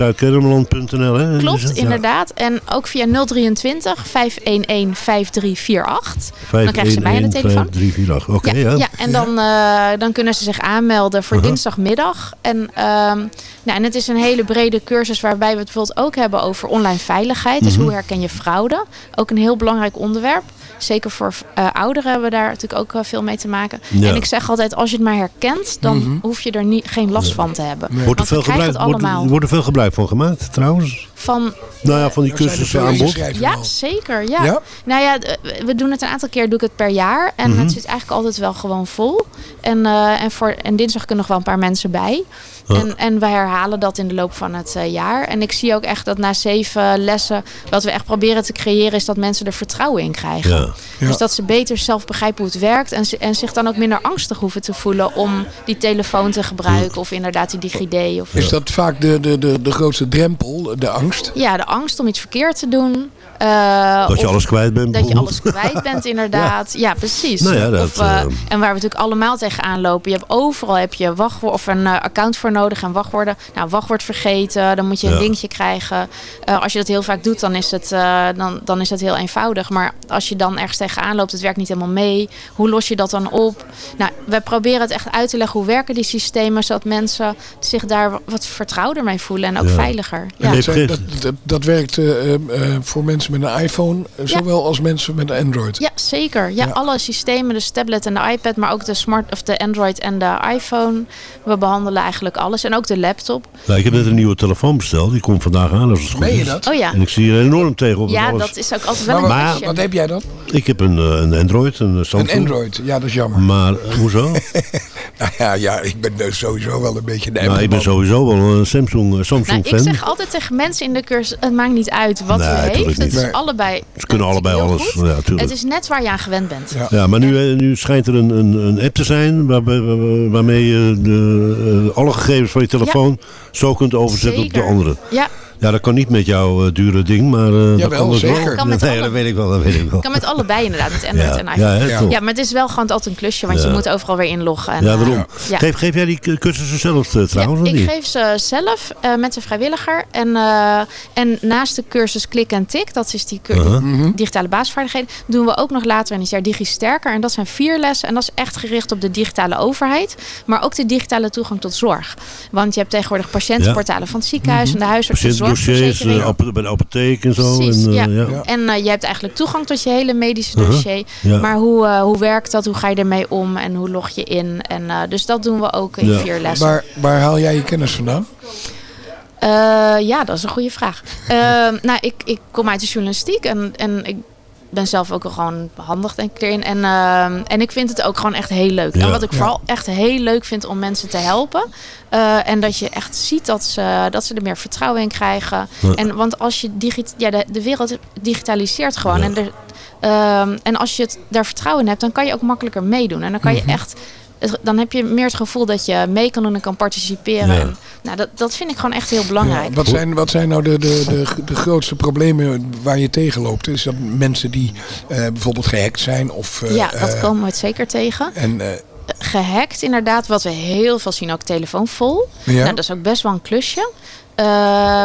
hè? Klopt? Ja. inderdaad. En ook via 023 511 5348. Dan krijgen ze mij aan de telefoon. 5348. Oké, ja, ja. Ja, en dan, eh, dan kunnen ze zich aanmelden voor Uh-huh. dinsdagmiddag. En, ehm, nou, en het is een hele brede cursus waarbij we het bijvoorbeeld ook hebben over online veiligheid. Dus Mhm. hoe herken je fraude? Ook een heel belangrijk onderwerp. Zeker voor eh, ouderen hebben we daar natuurlijk ook veel mee te maken. Ja. En ik zeg altijd, als je het maar herkent, dan Mhm. hoef je er niet, geen last van te hebben. Wordt er, veel gebruik, wordt, wordt er veel gebruik van gemaakt trouwens? Van Nou ja, van die cursussen aan bod. ja, zeker. Ja. Ja? Nou ja, d- we doen het een aantal keer, doe ik het per jaar. En Mhm. het zit eigenlijk altijd wel gewoon vol. En, eh, en, voor, en dinsdag kunnen nog wel een paar mensen bij. En, en we herhalen dat in de loop van het eh, jaar. En ik zie ook echt dat na zeven lessen, wat we echt proberen te creëren, is dat mensen er vertrouwen in krijgen. Ja. Ja. Dus dat ze beter zelf begrijpen hoe het werkt. En, ze- en zich dan ook minder angstig hoeven te voelen om die telefoon te gebruiken. Of inderdaad die DigiD. Of, Is dat vaak de, de, de, de grootste drempel, de angst? Ja, de angst om iets verkeerd te doen. Eh, Dat je of alles kwijt bent Dat je alles kwijt bent, <laughs> inderdaad. ja. precies. Nou ja, dat, of, eh, eh, en waar we natuurlijk allemaal tegenaan lopen. Je hebt overal heb je wachtwoord of een account voor nodig en wachtwoorden. Nou, wachtwoord vergeten, dan moet je een Ja. dingetje krijgen. Eh, als je dat heel vaak doet, dan is, het, eh, dan, dan is het heel eenvoudig. Maar als je dan ergens tegenaan loopt, het werkt niet helemaal mee. Hoe los je dat dan op? Nou, we proberen het echt uit te leggen. Hoe werken die systemen, zodat mensen zich daar wat vertrouwder mee voelen en ook Ja. veiliger. Ja. dat, dat, dat, werkt eh, eh, eh, voor mensen met een iPhone, eh, Ja. zowel als mensen met een Android. Ja, zeker. Ja, Ja. alle systemen, dus tablet en de iPad, maar ook de smart of de Android en de iPhone. We behandelen eigenlijk alles en ook de laptop. Nou, ik heb net een nieuwe telefoon besteld. Die komt vandaag aan als het goed Meen je is. dat? Oh ja. En ik zie er enorm tegen op. Ja, alles. dat is ook altijd wel Maar een wat, kwestie. wat heb jij dan? Ik heb een, eh, een Android, een Samsung. Een Android, ja, dat is jammer. Maar eh, hoezo? <laughs> nou ja, ja, ik ben dus sowieso wel een beetje een nou, ik ben sowieso wel een Samsung, eh, Samsung Nou, ik fan. zeg altijd tegen mensen in de cursus, het maakt niet uit wat Nee, je tuurlijk heeft. Het niet. Is Nee. allebei Ze kunnen allebei alles. Ja. Het is net waar je aan gewend bent. Ja, maar nu, eh, nu schijnt er een, een, een app te zijn waar- waarmee je de, eh, alle gegevens van je telefoon zo kunt overzetten op de andere. Ja. Ja, dat kan niet met jouw eh, dure ding, maar eh dat kan zeker. wel. Kan met nee, alle- dat weet ik wel, dat weet ik wel. kan met allebei inderdaad, met <laughs> Android Ja. en iPhone. Ja, hè, Ja, toch? maar het is wel gewoon altijd een klusje, want je Ja. moet overal weer inloggen. En, ja, eh, daarom. ja. Geef, geef jij die cursussen zelf eh, trouwens, Ja, ik niet? geef ze zelf eh, met een vrijwilliger. En, eh, en naast de cursus Klik en Tik, dat is die Uh-huh. Mhm. digitale basisvaardigheden, doen we ook nog later in het jaar Digi Sterker. En dat zijn vier lessen. En dat is echt gericht op de digitale overheid, maar ook de digitale toegang tot zorg. Want je hebt tegenwoordig patiëntenportalen van het ziekenhuis Mhm. en de huisartsenzorg. dossiers zorgverzekering. eh, bij de apotheek en zo. Precies, en, eh, ja. ja. En eh, je hebt eigenlijk toegang tot je hele medische Uh-huh, dossier. ja. Maar hoe, hoe werkt dat? Hoe ga je ermee om? En hoe log je in? En, dus dat doen we ook in Ja. vier lessen. Waar, waar haal jij je kennis vandaan? Ja, dat is een goede vraag. <laughs> Ehm, nou, ik, ik kom uit de journalistiek en, en ik ben zelf ook wel gewoon handig denk ik erin. En, ehm, en ik vind het ook gewoon echt heel leuk. Ja. En wat ik Ja. vooral echt heel leuk vind om mensen te helpen. eh, en dat je echt ziet dat ze, dat ze er meer vertrouwen in krijgen. Ja. En, want als je digit, ja, de, de wereld digitaliseert gewoon. En, er, ehm, en als je het, daar vertrouwen in hebt, dan kan je ook makkelijker meedoen. En dan kan je Mhm. echt het- dan heb je meer het gevoel dat je mee kan doen en kan participeren. Ja. En, nou, dat, dat vind ik gewoon echt heel belangrijk. Ja, wat, zijn, wat zijn nou de, de, de, de grootste problemen waar je tegenloopt? Is dat mensen die eh, bijvoorbeeld gehackt zijn? Of, eh, ja, dat eh, komen we het zeker tegen. En, eh, Gehackt inderdaad, wat we heel veel zien, ook telefoon vol. Ja. Nou, dat is ook best wel een klusje. Eh,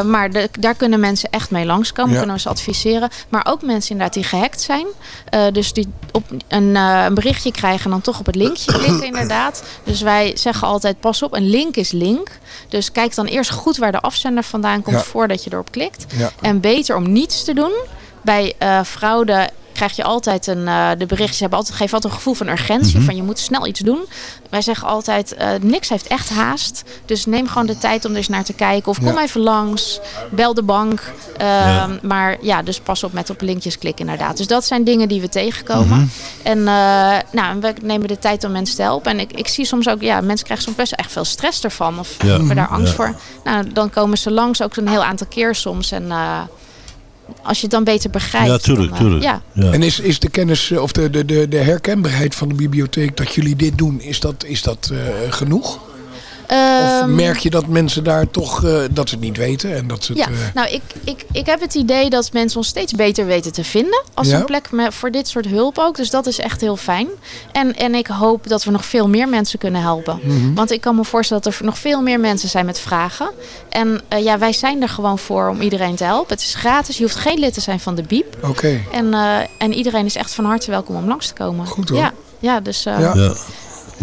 maar de- daar kunnen mensen echt mee langskomen, Ja. kunnen we ze adviseren. Maar ook mensen inderdaad die gehackt zijn. Eh, dus die op een, eh, een berichtje krijgen en dan toch op het linkje <clears throat> klikken inderdaad. Dus wij zeggen altijd, pas op, een link is link. Dus kijk dan eerst goed waar de afzender vandaan komt Ja. voordat je erop klikt. Ja. En beter om niets te doen. Bij fraude krijg je altijd een, eh, de berichtjes hebben altijd, geven altijd een gevoel van urgentie. Mhm. Van je moet snel iets doen. Wij zeggen altijd, eh, niks heeft echt haast. Dus neem gewoon de tijd om er eens naar te kijken. Of kom Ja. even langs. Bel de bank. Ehm, Ja. Maar ja, dus pas op met op linkjes klikken inderdaad. Dus dat zijn dingen die we tegenkomen. Mhm. En eh, nou, we nemen de tijd om mensen te helpen. En ik, ik zie soms ook, ja, mensen krijgen soms best echt veel stress ervan. Of Ja. hebben daar angst voor. Nou, dan komen ze langs ook een heel aantal keer soms. En als je het dan beter begrijpt. dan, eh, ja. En is, is de kennis eh, of de, de, de, de herkenbaarheid van de bibliotheek dat jullie dit doen, is dat, is dat eh, genoeg? Of Ehm, merk je dat mensen daar toch eh, dat ze het niet weten en dat ze het, Ja, eh, nou, ik, ik, ik heb het idee dat mensen ons steeds beter weten te vinden. Als Ja? een plek met, voor dit soort hulp ook. Dus dat is echt heel fijn. En, en ik hoop dat we nog veel meer mensen kunnen helpen. Mhm. Want ik kan me voorstellen dat er nog veel meer mensen zijn met vragen. En eh, ja, wij zijn er gewoon voor om iedereen te helpen. Het is gratis. Je hoeft geen lid te zijn van de BIEB. Oké. En, eh, en iedereen is echt van harte welkom om langs te komen. Goed, hoor. Ja, ja dus... eh, Ja.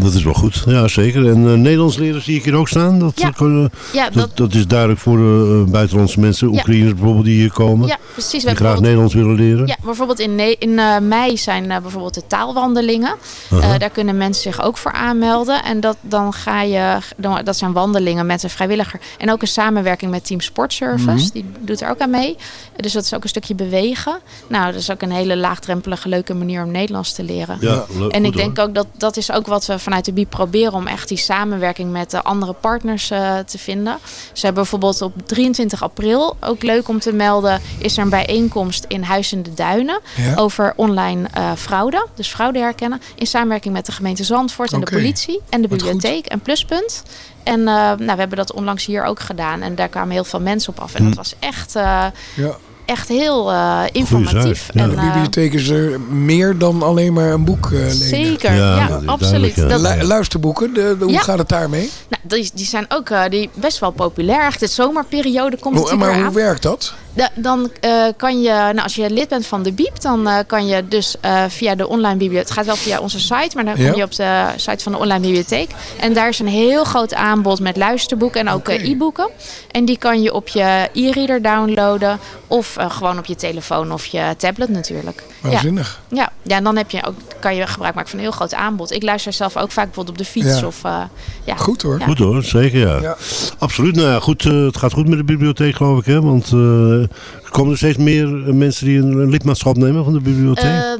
Dat is wel goed, ja zeker. En eh, Nederlands leren zie ik hier ook staan. Dat, Ja. eh, Ja, dat, dat- dat is duidelijk voor de eh, buitenlandse mensen, Ja. Oekraïners bijvoorbeeld die hier komen. Ja, precies. Die graag Nederlands willen leren. Ja, bijvoorbeeld in, in eh, mei zijn eh, bijvoorbeeld de taalwandelingen. Eh, daar kunnen mensen zich ook voor aanmelden. En dat, dan ga je, dan, dat zijn wandelingen met een vrijwilliger. En ook een samenwerking met Team Sportservice. Mhm. Die doet er ook aan mee. Dus dat is ook een stukje bewegen. Nou, dat is ook een hele laagdrempelige, leuke manier om Nederlands te leren. Ja, leuk, en ik denk ook dat dat is ook wat we vanuit de BIEB proberen. Om echt die samenwerking met de andere partners eh, te vinden. Ze hebben bijvoorbeeld op 23 april, ook leuk om te melden, is er een bijeenkomst in Huis in de Duinen. Ja. Over online eh, fraude. Dus fraude herkennen. In samenwerking met de gemeente Zandvoort en de politie. En de Wat goed. bibliotheek en Pluspunt. En eh, nou, we hebben dat onlangs hier ook gedaan. En daar kwamen heel veel mensen op af. En Hm. dat was echt, Ja. Echt heel eh, informatief. Ja. En, de eh, bibliotheek is er meer dan alleen maar een boek eh lenen. Zeker, ja, absoluut. duidelijk, ja. Dat- Lu- luisterboeken, de, de- hoe Ja. gaat het daarmee? nou, die, die zijn ook eh, die best wel populair. Echt de zomerperiode komt maar weer hoe aan. werkt dat? Da- dan eh, kan je, nou, als je lid bent van de BIEB, dan eh, kan je dus eh, via de online bibliotheek. Het gaat wel via onze site, maar dan kom je op de site van de online bibliotheek. En daar is een heel groot aanbod met luisterboeken en ook e-boeken. En die kan je op je e-reader downloaden of gewoon op je telefoon of je tablet natuurlijk. Waanzinnig. Ja. Ja. ja, en dan heb je ook, kan je gebruik maken van een heel groot aanbod. Ik luister zelf ook vaak bijvoorbeeld op de fiets. Ja. Of, eh, ja. Goed hoor. Ja. Goed hoor, zeker ja. Ja. Absoluut. Nou ja, goed, eh, het gaat goed met de bibliotheek geloof ik. Hè? Want eh, er komen er steeds meer mensen die een, een lidmaatschap nemen van de bibliotheek.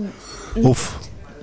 Of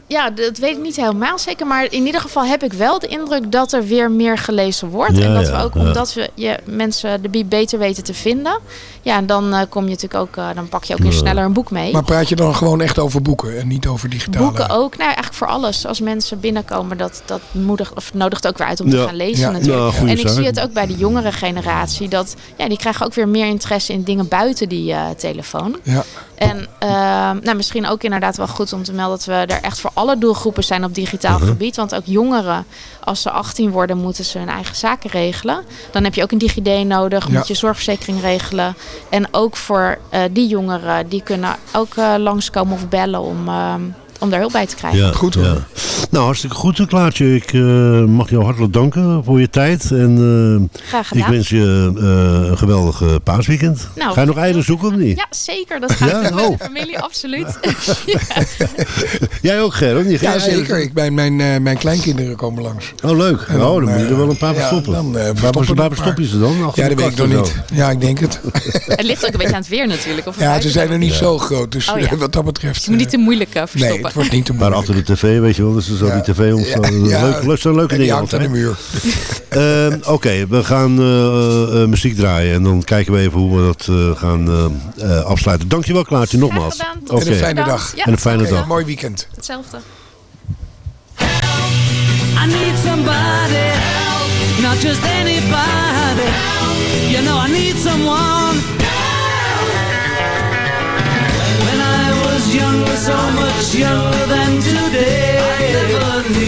Ja, dat weet ik niet helemaal zeker. Maar in ieder geval heb ik wel de indruk dat er weer meer gelezen wordt. Ja, en dat ja, we ook, ja. omdat we je mensen de bieb beter weten te vinden. Ja, en dan eh, kom je natuurlijk ook, eh, dan pak je ook weer sneller een boek mee. Maar praat je dan gewoon echt over boeken en niet over digitale? Boeken ook, nou eigenlijk voor alles. Als mensen binnenkomen, dat, dat moedigt, of nodigt ook weer uit om te gaan lezen Ja, natuurlijk. ja, goeie en ik zaak. zie het ook bij de jongere generatie. Dat, ja, die krijgen ook weer meer interesse in dingen buiten die eh, telefoon. Ja. En ehm, nou, misschien ook inderdaad wel goed om te melden dat we er echt voor alle doelgroepen zijn op digitaal Mhm. gebied. Want ook jongeren, als ze 18 worden, moeten ze hun eigen zaken regelen. Dan heb je ook een DigiD nodig, Ja. moet je zorgverzekering regelen. En ook voor eh, die jongeren, die kunnen ook eh, langskomen of bellen om, ehm, om daar hulp bij te krijgen. Ja, goed hoor. Nou, hartstikke goed, Klaartje. Ik eh, mag jou hartelijk danken voor je tijd. En eh, Graag gedaan. ik wens je eh, een geweldig paasweekend. Nou, Ga je nog eieren zoeken of niet? Ja, zeker. Dat gaat Ja? met Oh. de familie, absoluut. <laughs> Jij ook, Ger? of niet? Ga Ja, eieren zeker. Ik ben, mijn, eh, mijn kleinkinderen komen langs. Oh, leuk. En oh, dan moet je er wel een paar verstoppen. dan, eh, waar er verstop je ze dan? Achter Ja, de dat weet ik nog niet. Ja, ik denk het. het ligt ook een beetje aan het weer natuurlijk. Of Ja, ze zijn er niet zo groot. Dus Oh, ja. <laughs> wat dat betreft... Je moet niet te moeilijk verstoppen. Nee, het wordt niet te Maar achter de tv, weet je wel, dus er zo die tv om. Ja, ja. leuk, leuk, zijn leuke dingen hangt aan de muur. <laughs> Ehm, Oké, we gaan eh, eh, muziek draaien en dan kijken we even hoe we dat eh, gaan eh, eh, afsluiten. Dankjewel Klaartje, nogmaals. Oké. En een fijne dag. Ja, En een fijne dag. Mooi weekend. Hetzelfde. I need somebody help, not just anybody. You know I need someone. Was younger, so much younger than today,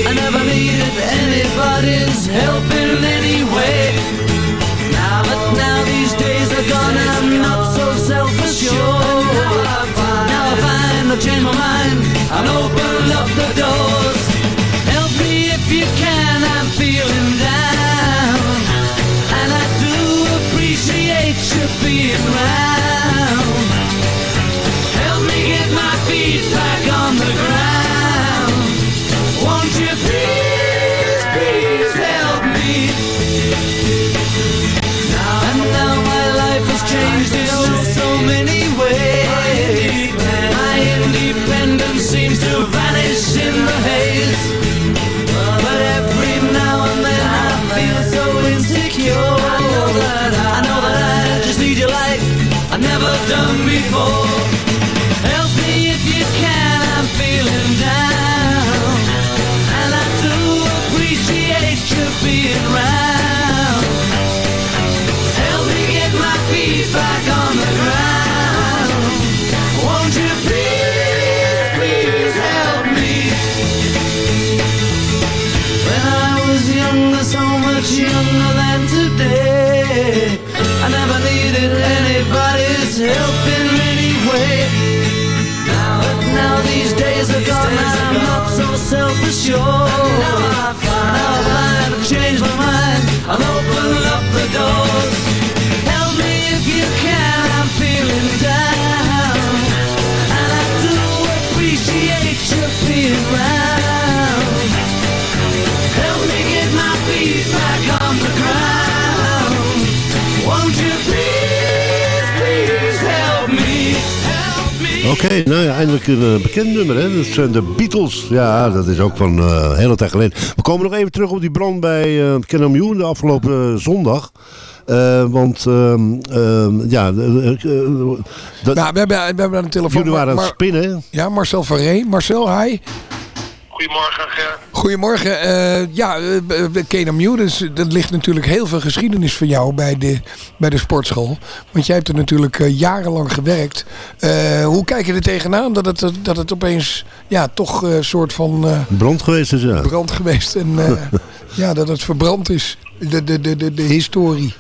I never needed anybody's help in any way. Now, but now these days are gone, I'm not so self-assured. Now I find I've changed my mind and open days are I'm not so self-assured. Now I find, now I I've changed my mind. I'm opening up the doors. Help me if you can, I'm feeling down. And I do appreciate you being round. Help me get my feet back Oké, nou ja, eindelijk een eh, bekend nummer, hè. Dat zijn de Beatles. Ja, dat is ook van eh hele tijd geleden. We komen nog even terug op die brand bij Kennemew de afgelopen zondag. Want, ehm, ehm, ja... dat- Nou, we hebben, we hebben aan de telefoon... jullie waren aan het spinnen, Ja, Marcel van Ree. Marcel, hi. Goedemorgen, Ger. Goedemorgen. Eh ja, uh, Kenam dus, dat ligt natuurlijk heel veel geschiedenis voor jou bij de, bij de sportschool. Want jij hebt er natuurlijk eh, jarenlang gewerkt. Eh, hoe kijk je er tegenaan dat het, dat het opeens ja, toch een soort van eh, brand geweest is, ja. brand geweest en eh, <laughs> ja, dat het verbrand is, de, de, de, de, de historie.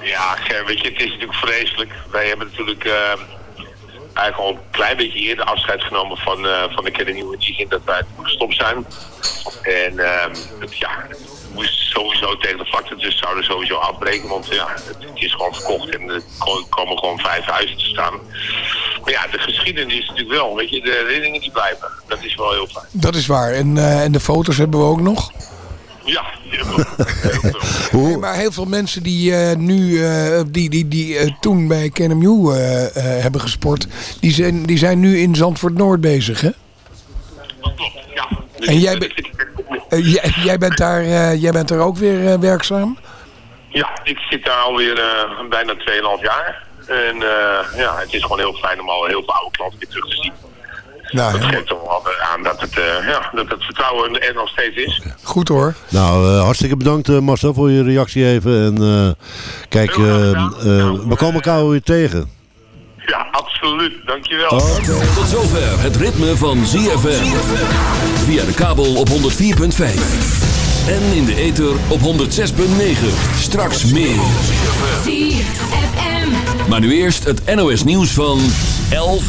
Ja, Ger, weet je, het is natuurlijk vreselijk. Wij hebben natuurlijk eh, eigenlijk al een klein beetje eerder afscheid genomen van, eh, van de Academy in die zin dat wij gestopt zijn. En ehm, het, ja, moest sowieso tegen de vlakte, dus zouden sowieso afbreken, want ja, het, is gewoon verkocht en er ko- komen gewoon vijf huizen te staan. Maar ja, de geschiedenis is natuurlijk wel, weet je, de herinneringen die blijven. Dat is wel heel fijn. Dat is waar. En, eh, en de foto's hebben we ook nog. Ja. Nee, <laughs> maar heel veel mensen die eh, nu, eh, die, die, die eh, toen bij KNMU eh eh hebben gesport, die zijn, die zijn nu in Zandvoort Noord bezig, hè? En jij, be- eh, jij, jij, bent daar, eh, jij bent daar ook weer werkzaam? Ja, ik zit daar alweer eh bijna 2,5 jaar. En eh, ja, het is gewoon heel fijn om al heel veel oude klanten weer terug te zien. Nou, dat geeft toch wel aan dat het, eh, ja, dat het vertrouwen er nog steeds is. Goed hoor. Nou, eh, hartstikke bedankt eh, Marcel voor je reactie even. En eh, kijk, we komen elkaar weer tegen. Ja, absoluut. Dankjewel. Tot zover het ritme van ZFM. Via de kabel op 104.5. En in de ether op 106.9. Straks meer. Maar nu eerst het NOS nieuws van 11 uur.